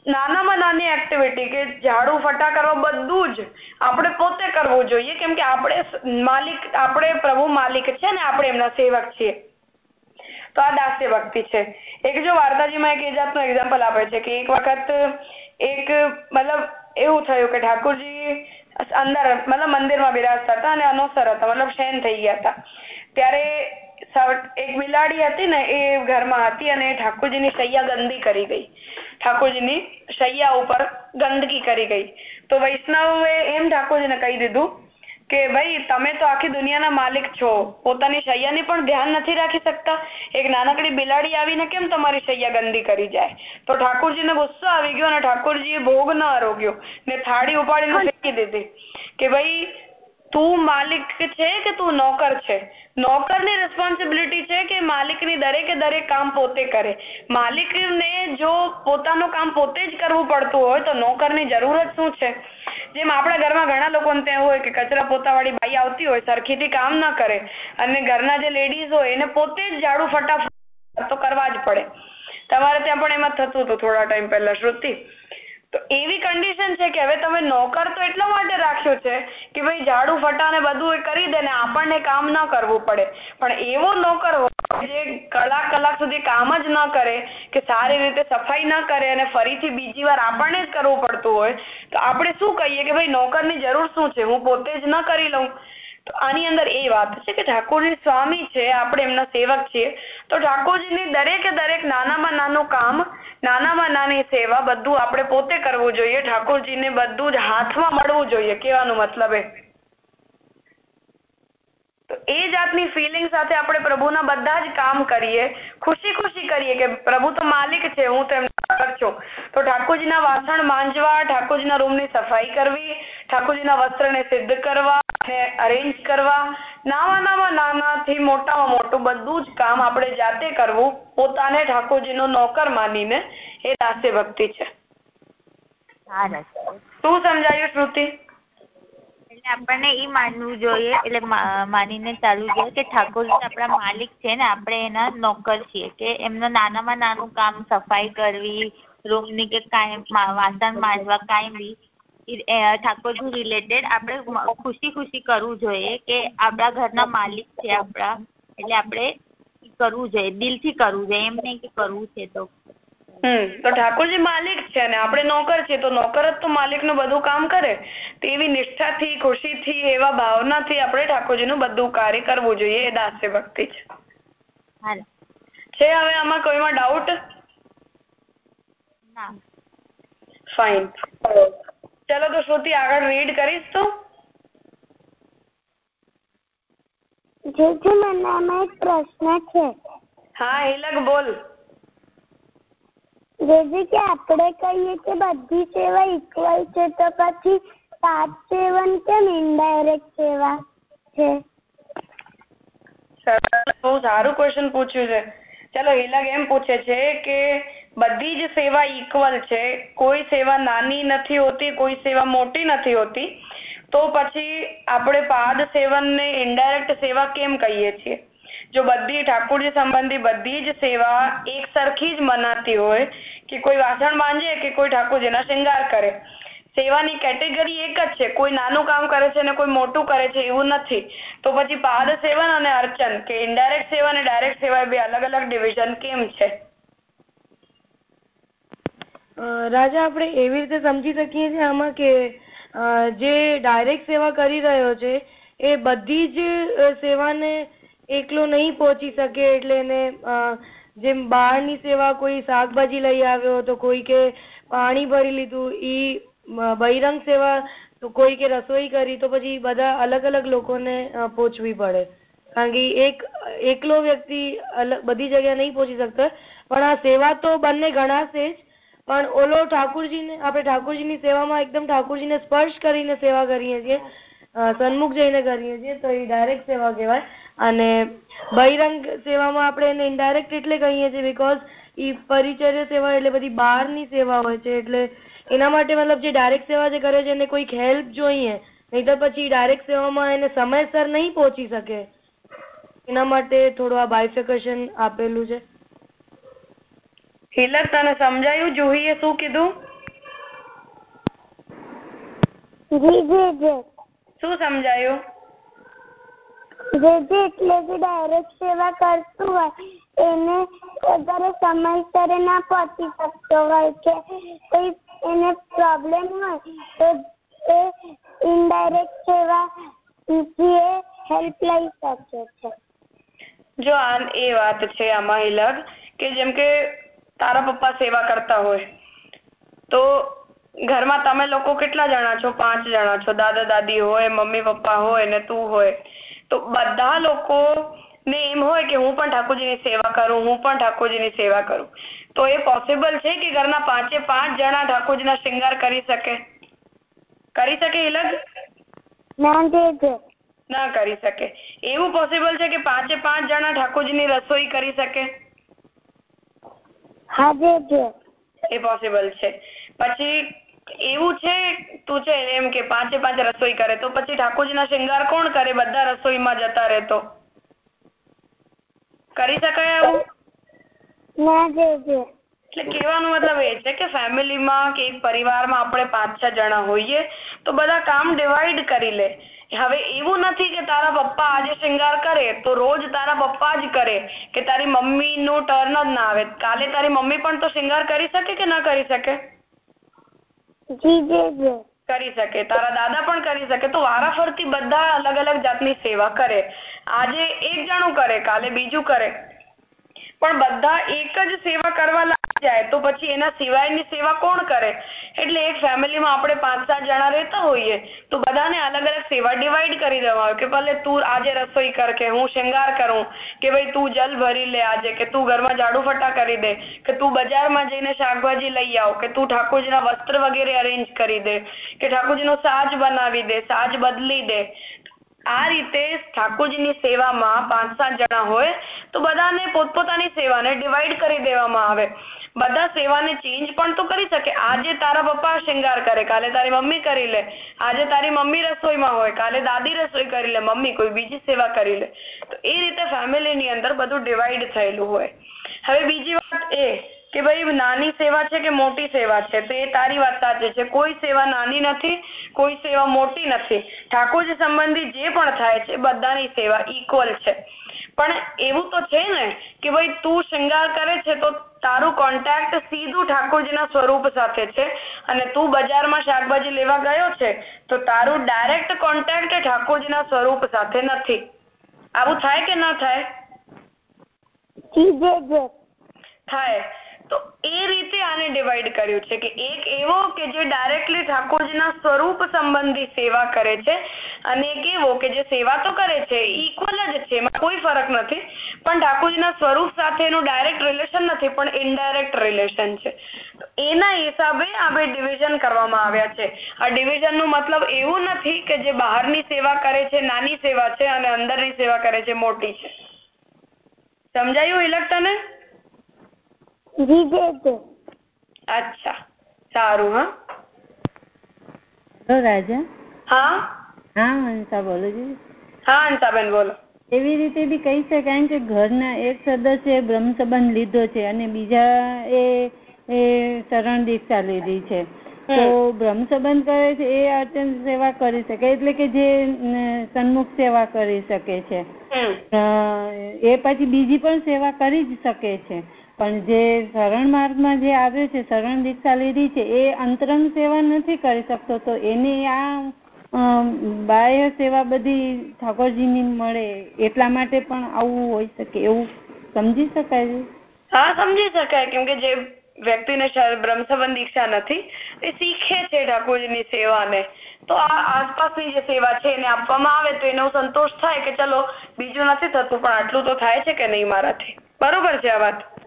નાનામાં નાની એક્ટિવિટી કે ઝાડુ ફટા કરવા, બધું જ આપણે પોતે કરવું જોઈએ. કેમ કે આપણે માલિક, આપણે પ્રભુ માલિક છે ને આપણે એમના સેવક છીએ. તો આ દાસ્ય ભક્તિ છે. એક જો વાર્તાજીમાં એક એ જાતનું એક્ઝામ્પલ આપે છે કે એક વખત એક, મતલબ એવું થયું કે ઠાકોરજી અંદર મતલબ મંદિરમાં બિરાજતા હતા અને અનોસર હતા, મતલબ શયન થઈ ગયા હતા. ત્યારે એક બિલાડી હતી ને એ ઘરમાં હતી અને ઠાકોરજીની શૈયા ગંદી કરી ગઈ. ઠાકોરજીની શૈયા ઉપર ગંદકી કરી ગઈ. તો વૈષ્ણવે એમ ઠાકોરજીને કહી દીધું કે ભાઈ તમે તો આખી દુનિયાના માલિક છો. પોતાની શૈયાને પણ ધ્યાન નથી રાખી શકતા. એક નાનકડી બિલાડી આવીને કેમ તમારી શૈયા ગંદી કરી જાય? તો ઠાકોરજીને ગુસ્સો આવી ગયો અને ઠાકોરજીએ ભોગ ન આરોગ્યો. ને થાળી ઉપાડીને ફેંકી દીધી. કે ભાઈ તું માલિક છે કે તું નોકર છે? નોકરની રિસ્પોન્સિબિલિટી છે કે માલિકની દરેકે દરેક કામ પોતે કરે? માલિકને જો પોતાનું કામ પોતે જ કરવું પડતું હોય તો નોકરની જરૂરત શું છે? જેમ આપણા ઘરમાં ઘણા લોકોને ત્યાં હોય કે કચરા પોતાવાળી બાઈ આવતી હોય, સરખીથી કામ ન કરે અને ઘરના જે લેડીઝ હોય એને પોતે જ ઝાડુ ફટાફટ તો કરવા જ પડે. તમારે ત્યાં પણ એમાં થતું હતું થોડા ટાઈમ પહેલા, શ્રુતિ. તો એવી કન્ડિશન છે કે હવે તમે નોકર તો એટલા માટે રાખ્યો છે કે ભાઈ ઝાડુ ફટાને બધું કરી દે ને આપણને કામ ન કરવું પડે. પણ એવો નોકર જે કલાક કલાક સુધી કામ જ ન કરે, કે સારી રીતે સફાઈ ન કરે અને ફરીથી બીજી વાર આપણને જ કરવું પડતું હોય, તો આપણે શું કહીએ કે ભાઈ નોકરની જરૂર શું છે? હું પોતે જ ન કરી લઉં. આની અંદર એ વાત છે કે ઠાકોરજી સ્વામી છે, આપણે એમના સેવક છીએ, તો ઠાકોરજીની દરેકે દરેક નાનામાં નાનું કામ, નાનામાં નાની સેવા બધું આપણે પોતે કરવું જોઈએ, ઠાકોરજીને બધું જ હાથમાં મળવું જોઈએ, કહેવાનો મતલબ એ. એ જાતની ફિલિંગ સાથે આપણે પ્રભુના બધા જ કામ કરીએ. ખુશી ખુશી કરીએ કે પ્રભુ તો માલિક છે હું તો એમનો છું. તો ઠાકોરજીના વાસણ માંજવા ઠાકોરજીના રૂમની સફાઈ કરવી ઠાકોરજીના વસ્ત્રને સિદ્ધ કરવા અને અરેન્જ કરવા. નાના નાના નાનાથી મોટામાં મોટું બધું જ કામ આપણે જાતે કરવું. પોતાને ઠાકોરજીનો નોકર માનીને એ દાસ્ય ભક્તિ છે. શું સમજાયું શ્રુતિ? આપણને એ માનવું જોઈએ, એટલે માનીને ચાલવું જોઈએ કે ઠાકોરજી આપણા માલિક છે ને, આપણે એના નોકર છીએ કે એમનું નાનામાં નાનું કામ સફાઈ કરવી, રૂમની કે કાંઈ વાસણ માંજવા કાંઈ બી ઠાકોરજી રિલેટેડ આપણે ખુશી ખુશી કરવું જોઈએ કે આપણા ઘરના માલિક છે આપણા, એટલે આપણે કરવું જોઈએ, દિલથી કરવું જોઈએ, એમ નહીં કે કરવું છે તો. તો ઠાકોરજી માલિક છે અને આપણે નોકર છીએ તો નોકર જ તો માલિકનું બધું કામ કરે. તેવી નિષ્ઠાથી ખુશીથી એવા ભાવનાથી આપણે ઠાકોરજીનું બધું કાર્ય કરવું જોઈએ એ દાસ્ય ભક્તિ છે. છે હવે આમાં કોઈમાં ડાઉટ ના. ફાઇન ચલો તો શ્રુતિ આગળ રીડ કરીશ તું. જે જે મને એક પ્રશ્ન છે. હા હિલક બોલ. જેથી કે આપણે કહીએ કે બધી સેવા ઇક્વલ છે તો પછી સાત સેવન કેમ ઇનડાયરેક્ટ સેવા છે? બહુ સારું ક્વેશ્ચન પૂછ્યું છે. ચલો હિલક એમ પૂછે છે કે બધી જ સેવા ઇક્વલ છે, કોઈ સેવા નાની નથી હોતી, કોઈ સેવા મોટી નથી હોતી, તો પછી આપણે પાદ સેવનને ઇનડાયરેક્ટ સેવા કેમ કહીએ છીએ? જો બધી ઠાકોરજી સંબંધી બધી જ સેવા એક સરખી જ મનાતી હોય, કે કોઈ વાસણ માંજે કે કોઈ ઠાકોરજીના શૃંગાર કરે. સેવાની કેટેગરી એક જ છે. કોઈ નાનું કામ કરે છે અને કોઈ મોટું કરે છે એવું નથી. તો પછી પાદ સેવન અને અર્ચન, કે ઇનડાયરેક્ટ સેવા અને ડાયરેક્ટ સેવા બે અલગ અલગ ડિવિઝન કેમ છે? રાજા, આપણે એવી રીતે સમજી શકીએ છીએ આમાં કે જે ડાયરેક્ટ સેવા કરી રહ્યો છે, એ બધી જ સેવાને એકલો નહીં પહોંચી શકે એટલે એને જેમ બહારની સેવા કોઈ શાકભાજી લઈ આવ્યો તો કોઈ કે પાણી ભરી લીધું, ઈ બહિરંગ સેવા તો કોઈ કે રસોઈ કરી તો પછી બધા અલગ અલગ લોકોને પહોંચવી પડે. કારણ કે એક, એકલો વ્યક્તિ અલગ બધી જગ્યા નહીં પહોંચી શકતો. પણ આ સેવા તો બંને ગણાશે જ. પણ ઓલો ઠાકુરજીને, આપણે ઠાકુરજીની સેવામાં એકદમ ઠાકુરજીને સ્પર્શ કરીને સેવા કરીએ છીએ સન્મુખ જઈને કરીએ છીએ, તો એ ડાયરેક્ટ સેવા કહેવાય. અને બહિરંગ સેવામાં આપણે એને ઇનડાયરેક્ટ એટલે કહીએ છીએ બીકોઝ ઈ પરિચર્ય સેવા એટલે બધી બહારની સેવા હોય છે. એટલે એના માટે મતલબ જે ડાયરેક્ટ સેવા જે કરે છે એને કોઈક હેલ્પ જોઈએ. નહીં તો પછી ડાયરેક્ટ સેવામાં એને સમયસર નહીં પહોંચી શકે. એના માટે થોડું આ બાયફિકેશન આપેલું છે. હિલર તને સમજાયું? જુહીએ શું કીધું? જી જી જી. શું સમજાયું? જે આમ એ વાત છે આમાં હિલક કે જેમ કે તારા પપ્પા સેવા કરતા હોય, તો ઘરમાં તમે લોકો કેટલા જણા છો? પાંચ જણા છો. દાદા દાદી હોય, મમ્મી પપ્પા હોય ને તું હોય. તો બધા લોકો ને એમ હોય કે હું પણ ઠાકોરજીની સેવા કરું હું પણ ઠાકોરજીની સેવા કરું. તો એ પોસિબલ છે કે ઘરના પાંચે પાંચ જણા ઠાકોરજીના શૃંગાર કરી શકે? કરી શકે દેજે ના કરી શકે. એવું પોસિબલ છે કે પાંચે પાંચ જણા ઠાકોરજીની રસોઈ કરી શકે? હા જે એ પોસિબલ છે. પછી એવું છે? તું છે એમ કે પાંચે પાંચ રસોઈ કરે તો પછી ઠાકોરજીના શૃંગાર કોણ કરે? બધા રસોઈમાં જતા રહે તો કરી શકાય આવું? ના દેજે એટલે કહેવાનો મતલબ એ છે કે ફેમિલીમાં કે એક પરિવારમાં આપણે પાંચ છ જણા હોઈએ તો બધા કામ ડિવાઈડ કરી લે. હવે એવું નથી કે તારા પપ્પા આજે શૃંગાર કરે તો રોજ તારા પપ્પા જ કરે કે તારી મમ્મી નું ટર્ન જ ના આવે. કાલે તારી મમ્મી પણ તો શૃંગાર કરી શકે કે ના કરી શકે? કરી શકે. તારા દાદા પણ કરી શકે. તો વારાફરતી બધા અલગ અલગ જાતની સેવા કરે. આજે એક જણું કરે, કાલે બીજું કરે. પણ બધા એક જ સેવા કરવા જાય, તો પછી એના સિવાયની સેવા કોણ કરે? એટલે એક ફેમિલીમાં આપણે પાંચ સાત જણા રહેતા હોઈએ, તો બધાને અલગ અલગ સેવા ડિવાઈડ કરી દેવા કે ભલે તું આજે રસોઈ કર કે હું શિંગાર કરું, કે ભાઈ તું જલ ભરી લે આજે, કે તું ઘરમાં ઝાડુ ફટા કરી દે, કે તું બજારમાં જઈને શાકભાજી લઈ આવ, કે તું ઠાકોરજીના વસ્ત્ર વગેરે અરેન્જ કરી દે, કે ઠાકોરજીનો સાજ બનાવી દે, સાજ બદલી દે આ રીતે ઠાકોરજીની સેવામાં પાંચ સાત જણા હોય, તો બધાને પોતપોતાની સેવાને ડિવાઈડ કરી દેવામાં આવે. બધા સેવાને ચેન્જ પણ તો કરી શકે. આજે તારા પપ્પા શિંગાર કરે, કાલે તારી મમ્મી કરી લે. આજે તારી મમ્મી રસોઈમાં હોય, કાલે દાદી રસોઈ કરી લે, મમ્મી કોઈ બીજી સેવા કરી લે. તો એ રીતે ફેમિલીની અંદર બધું ડિવાઈડ થયેલું હોય. હવે બીજી વાત એ કે ભાઈ નાની સેવા છે કે મોટી સેવા છે? તો એ તારી વાત સાચી છે. કોઈ સેવા નાની નથી કોઈ સેવા મોટી નથી. ઠાકોરજી સંબંધી જે પણ થાય છે બધાની સેવા ઇક્વલ છે. પણ એવું તો છે ને કે ભાઈ તું શૃંગાર કરે છે તો તારું કોન્ટેક્ટ સીધું ઠાકોરજીના સ્વરૂપ સાથે છે અને તું બજારમાં શાકભાજી લેવા ગયો છે તો તારું ડાયરેક્ટ કોન્ટેક્ટ ઠાકોરજીના સ્વરૂપ સાથે નથી. આવું થાય કે ના થાય? થાય. તો એ રીતે આને ડિવાઈડ કર્યું છે કે એક એવો કે જે ડાયરેક્ટલી ઠાકોરજીના સ્વરૂપ સંબંધી સેવા કરે છે અને એક એવો કે જે સેવા તો કરે છે ઇક્વલ જ છે, એમાં કોઈ ફરક નથી. પણ ઠાકોરજીના સ્વરૂપ સાથે એનું ડાયરેક્ટ રિલેશન નથી, પણ ઇનડાયરેક્ટ રિલેશન છે. એના હિસાબે આ બે ડિવિઝન કરવામાં આવ્યા છે. આ ડિવિઝનનું મતલબ એવું નથી કે જે બહારની સેવા કરે છે, નાની સેવા છે અને અંદરની સેવા કરે છે, મોટી છે. સમજાયું ઇલક તને અચ્છા સારું હા. હેલો રાજા. હા? હા મનસા બોલો જી. હા અંશાબેન બોલો. એવી રીતે બી કહી શકાય કે ઘરના એક સદસ્ય બ્રહ્મ સંબંધ લીધો છે અને બીજા એ એ શરણ દીક્ષા લીધી છે. તો બ્રહ્મ સંબંધ કરે છે એ અત્યંત સેવા કરી શકે એટલે કે જે સન્મુખ સેવા કરી શકે છે. એ પછી બીજી પણ સેવા કરી જ શકે છે. પણ જે શરણ માર્ગમાં જે આવ્યો છે, શરણ દીક્ષા લીધી છે, એ અંતરંગ સેવા નથી કરી શકતો. તો એને આ બાહ્ય સેવા બધી ઠાકોરજીની મળે, એટલા માટે પણ આવું હોઈ શકે. એવું સમજી શકાય છે? હા, સમજી શકાય. કેમ કે જે વ્યક્તિને બ્રહ્મસંબંધ દીક્ષા નથી, એ શીખે છે ઠાકોરજીની સેવાને. તો આ આસપાસની જે સેવા છે, એને આપવામાં આવે તો એનો સંતોષ થાય કે ચલો, બીજું નથી થતું, પણ આટલું તો થાય છે કે નહીં મારાથી? બરોબર છે આ વાત?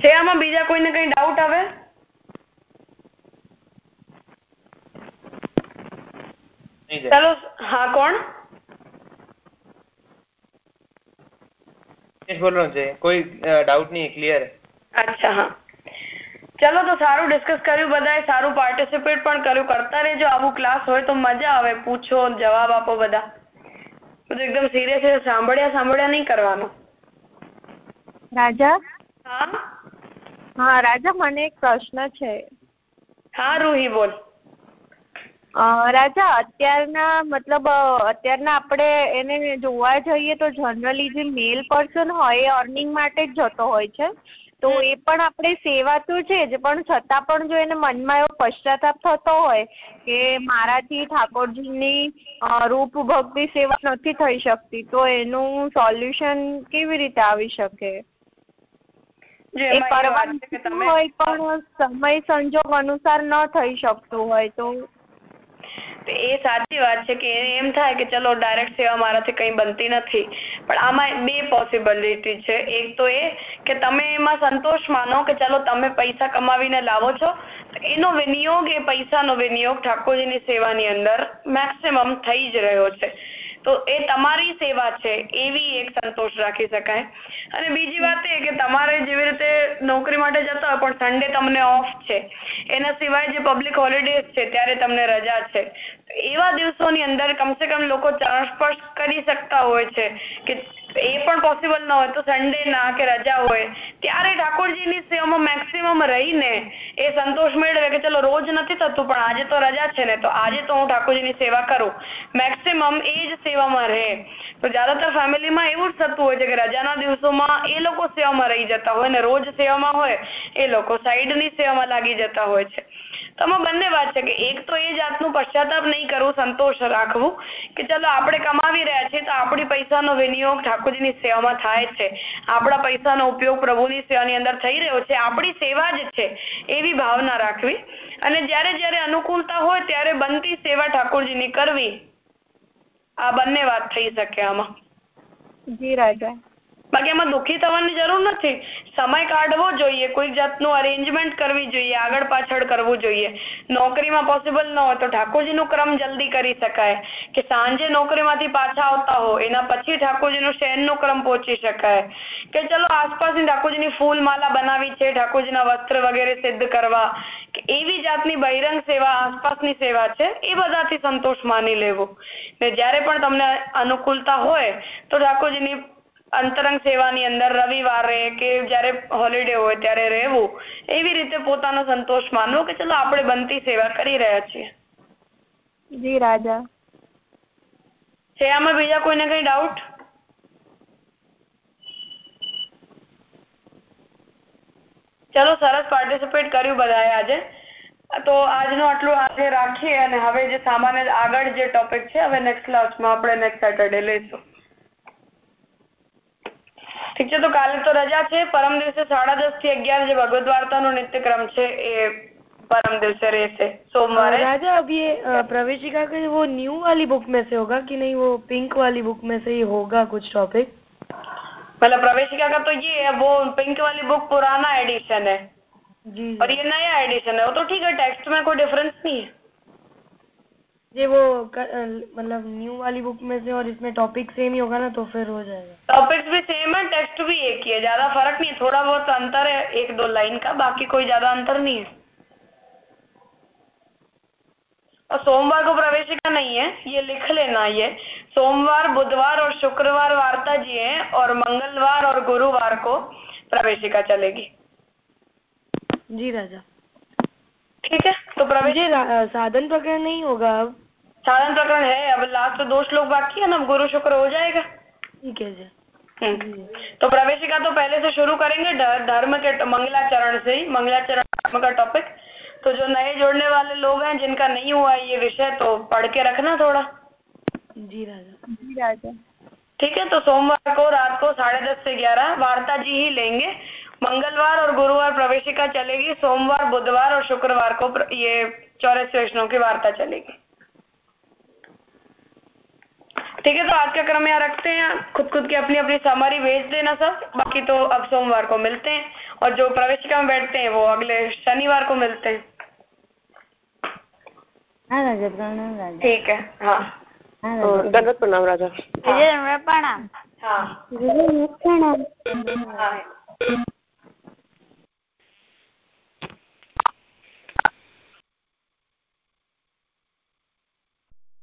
છે આમાં બીજા કોઈને કઈ ડાઉટ આવે નહીં જાય ચલો હા કોણ એ જ બોલવાનું છે કોઈ ડાઉટ નહીં ક્લિયર અચ્છા હા ચલો તો સારું ડિસ્કસ કર્યું બધાએ સારું પાર્ટિસિપેટ પણ કર્યું કરતા રહેજો. આવું ક્લાસ હોય તો મજા આવે. પૂછો જવાબ આપો બધા. બધું એકદમ સિરિયસ સાંભળ્યા સાંભળ્યા નહીં કરવાનું. રાજા? હા? હા રાજા મને એક પ્રશ્ન છે. હા રૂહી બોલ. અ, રાજા અત્યારના મતલબ અત્યારના આપણે એને જોવા જઈએ તો જનરલી જે મેલ પર્સન હોય એ અર્નિંગ માટે જ જતો હોય છે. તો એ પણ આપણે સેવા તો છે જ પણ છતાં પણ જો એને મનમાં એવો પશ્ચાતાપ થતો હોય કે મારાથી ઠાકોરજીની રૂપ ભક્તિ સેવા નથી થઈ શકતી તો એનું સોલ્યુશન કેવી રીતે આવી શકે? એ તમે હોય પણ સમય સંજોગ અનુસાર ન થઈ શકતું હોય તો તો એ સાચી વાત છે કે એમ થાય કે ચલો ડાયરેક્ટ સેવા મારાથી કઈ બનતી નથી. પણ આમાં બે પોસિબિલિટી છે. એક તો એ કે તમે એમાં સંતોષ માનો કે ચલો તમે પૈસા કમાવીને લાવો છો. એનો વિનિયોગ એ પૈસાનો વિનિયોગ ઠાકોરજીની સેવાની અંદર મેક્સિમમ થઈ જ રહ્યો છે. તો એ તમારી સેવા છે, એવી એક સંતોષ રાખી શકાય. અને બીજી વાત એ કે તમારે જેવી રીતે નોકરી માટે જતા હોય, પણ સન્ડે તમને ઓફ છે. એના સિવાય જે પબ્લિક હોલિડેઝ છે, ત્યારે તમને રજા છે. એવા દિવસોની અંદર કમસે કમ લોકો ચરણ સ્પર્શ કરી શકતા હોય છે કે એ પણ પોસિબલ ન હોય તો સન્ડે ના કે રજા હોય, ત્યારે ઠાકોરજીની સેવામાં મેક્સિમમ રહીને એ સંતોષ મેળવે કે ચલો રોજ નથી થતું પણ આજે તો રજા છે ને, તો આજે તો હું ઠાકોરજીની સેવા કરું. મેક્સિમમ એ જ સેવામાં રહે. તો જ્યાદાતર ફેમિલીમાં એવું જ થતું હોય છે કે રજાના દિવસોમાં એ લોકો સેવામાં રહી જતા હોય ને રોજ સેવામાં હોય, એ લોકો સાઈડની સેવામાં લાગી જતા હોય છે. તો આમાં બંને વાત છે કે એક તો એ જાતનું પશ્ચાતાપ નહીં કરવું સંતોષ રાખવું કે ચલો આપણે કમાવી રહ્યા છીએ તો આપણી પૈસાનો વિનિયોગ ઠાકોરજીની સેવામાં થાય છે. આપણા પૈસાનો ઉપયોગ પ્રભુની સેવાની અંદર થઈ રહ્યો છે. આપણી સેવા જ છે એવી ભાવના રાખવી. અને જ્યારે જ્યારે અનુકૂળતા હોય ત્યારે બનતી સેવા ઠાકોરજીની કરવી. આ બંને વાત થઈ શકે આમાં. જી રાજા બાકી એમાં દુઃખી થવાની જરૂર નથી. સમય કાઢવો જોઈએ, કોઈક જાતનું અરેન્જમેન્ટ કરવી જોઈએ, આગળ પાછળ કરવું જોઈએ. નોકરીમાં પોસિબલ ન હોય તો ઠાકોરજીનું ક્રમ જલ્દી કરી શકાય. કે સાંજે નોકરીમાંથી પાછા આવતા હો, એના પછી ઠાકોરજીનું શયનનો ક્રમ પહોંચી શકાય. કે ચલો આસપાસની ઠાકોરજીની ફૂલ માલા બનાવી છે, ઠાકોરજીના વસ્ત્ર વગેરે સિદ્ધ કરવા. કે એવી જાતની બહિરંગ સેવા, આસપાસની સેવા છે, એ બધાથી સંતોષ માની લેવો. ને જ્યારે પણ તમને અનુકૂળતા હોય, તો ઠાકોરજીની અંતરંગ સેવાની અંદર રવિવારે કે જ્યારે હોલિડે હોય ત્યારે રહેવું એવી રીતે પોતાનો સંતોષ માનવો કે ચલો આપણે બનતી સેવા કરી રહ્યા છીએ. જી રાજા. છે આમાં બીજા કોઈને કઈ ડાઉટ ચલો સરસ પાર્ટિસિપેટ કર્યું બધાએ આજે. તો આજનો આટલું આજે રાખીએ અને હવે જે સામાન્ય આગળ જે ટોપિક છે હવે નેક્સ્ટ ક્લાસમાં આપણે નેક્સ્ટ સેટરડે લઈશું. ઠીક છે તો કાલે તો રજા છે પરમ દિવસે સાડા દસ થી અગિયાર જે ભગવદ વાર્તાનો નિત્યક્રમ છે એ परम દિવસે રહેશે सोमवार राजा अब ये अ, प्रवेशिका का वो न्यू वाली बुक में से होगा कि नहीं वो पिंक वाली बुक में से ही होगा कुछ टॉपिक मतलब प्रवेशिका का तो ये है वो पिंक वाली बुक पुराना एडिशन है जी और ये नया एडिशन है वो तो ठीक है टेक्स्ट में कोई डिफरेंस नहीं है जी वो मतलब न्यू वाली बुक में से और इसमें टॉपिक सेम ही होगा ना तो फिर हो जाएगा। टॉपिक्स भी सेम है टेक्स्ट भी एक ही है ज़्यादा फ़र्क नहीं थोड़ा बहुत अंतर है एक दो लाइन का बाकी कोई ज़्यादा अंतर नहीं है। और सोमवार को प्रवेशिका नहीं है ये लिख लेना ये। सोमवार बुधवार और शुक्रवार वार्ता जी है और मंगलवार और गुरुवार को प्रवेशिका चलेगी। जी राजा। ठीक है तो प्रवेश साधन प्रकरण नहीं होगा अब। साधन प्रकरण है अब लास्ट तो दो श्लोक बाकी है ना अब गुरु शुक्र हो जाएगा। ठीक है जी। हम्म। तो प्रवेशिका तो पहले से शुरू करेंगे धर्म के मंगलाचरण से ही मंगलाचरण का टॉपिक तो जो नए जोड़ने वाले लोग हैं जिनका नहीं हुआ ये विषय तो पढ़ के रखना थोड़ा। जी राजा। जी राजा। ठीक है तो सोमवार को रात को साढ़े दस से ग्यारह वार्ता जी ही लेंगे। मंगलवार और गुरुवार प्रवेशिका चलेगी सोमवार बुधवार और शुक्रवार को ये चौरस वैष्णव की वार्ता चलेगी। ठीक है तो आज का क्रम यहाँ रखते हैं। खुद खुद की अपनी अपनी सामारी भेज देना सब। बाकी तो अब सोमवार को मिलते हैं। और जो प्रवेशिका में बैठते हैं वो अगले शनिवार को मिलते हैं। हाँ ठीक है हाँ। प्रणाम राजा। प्रणाम। हाँ। प्रणाम। हाँ।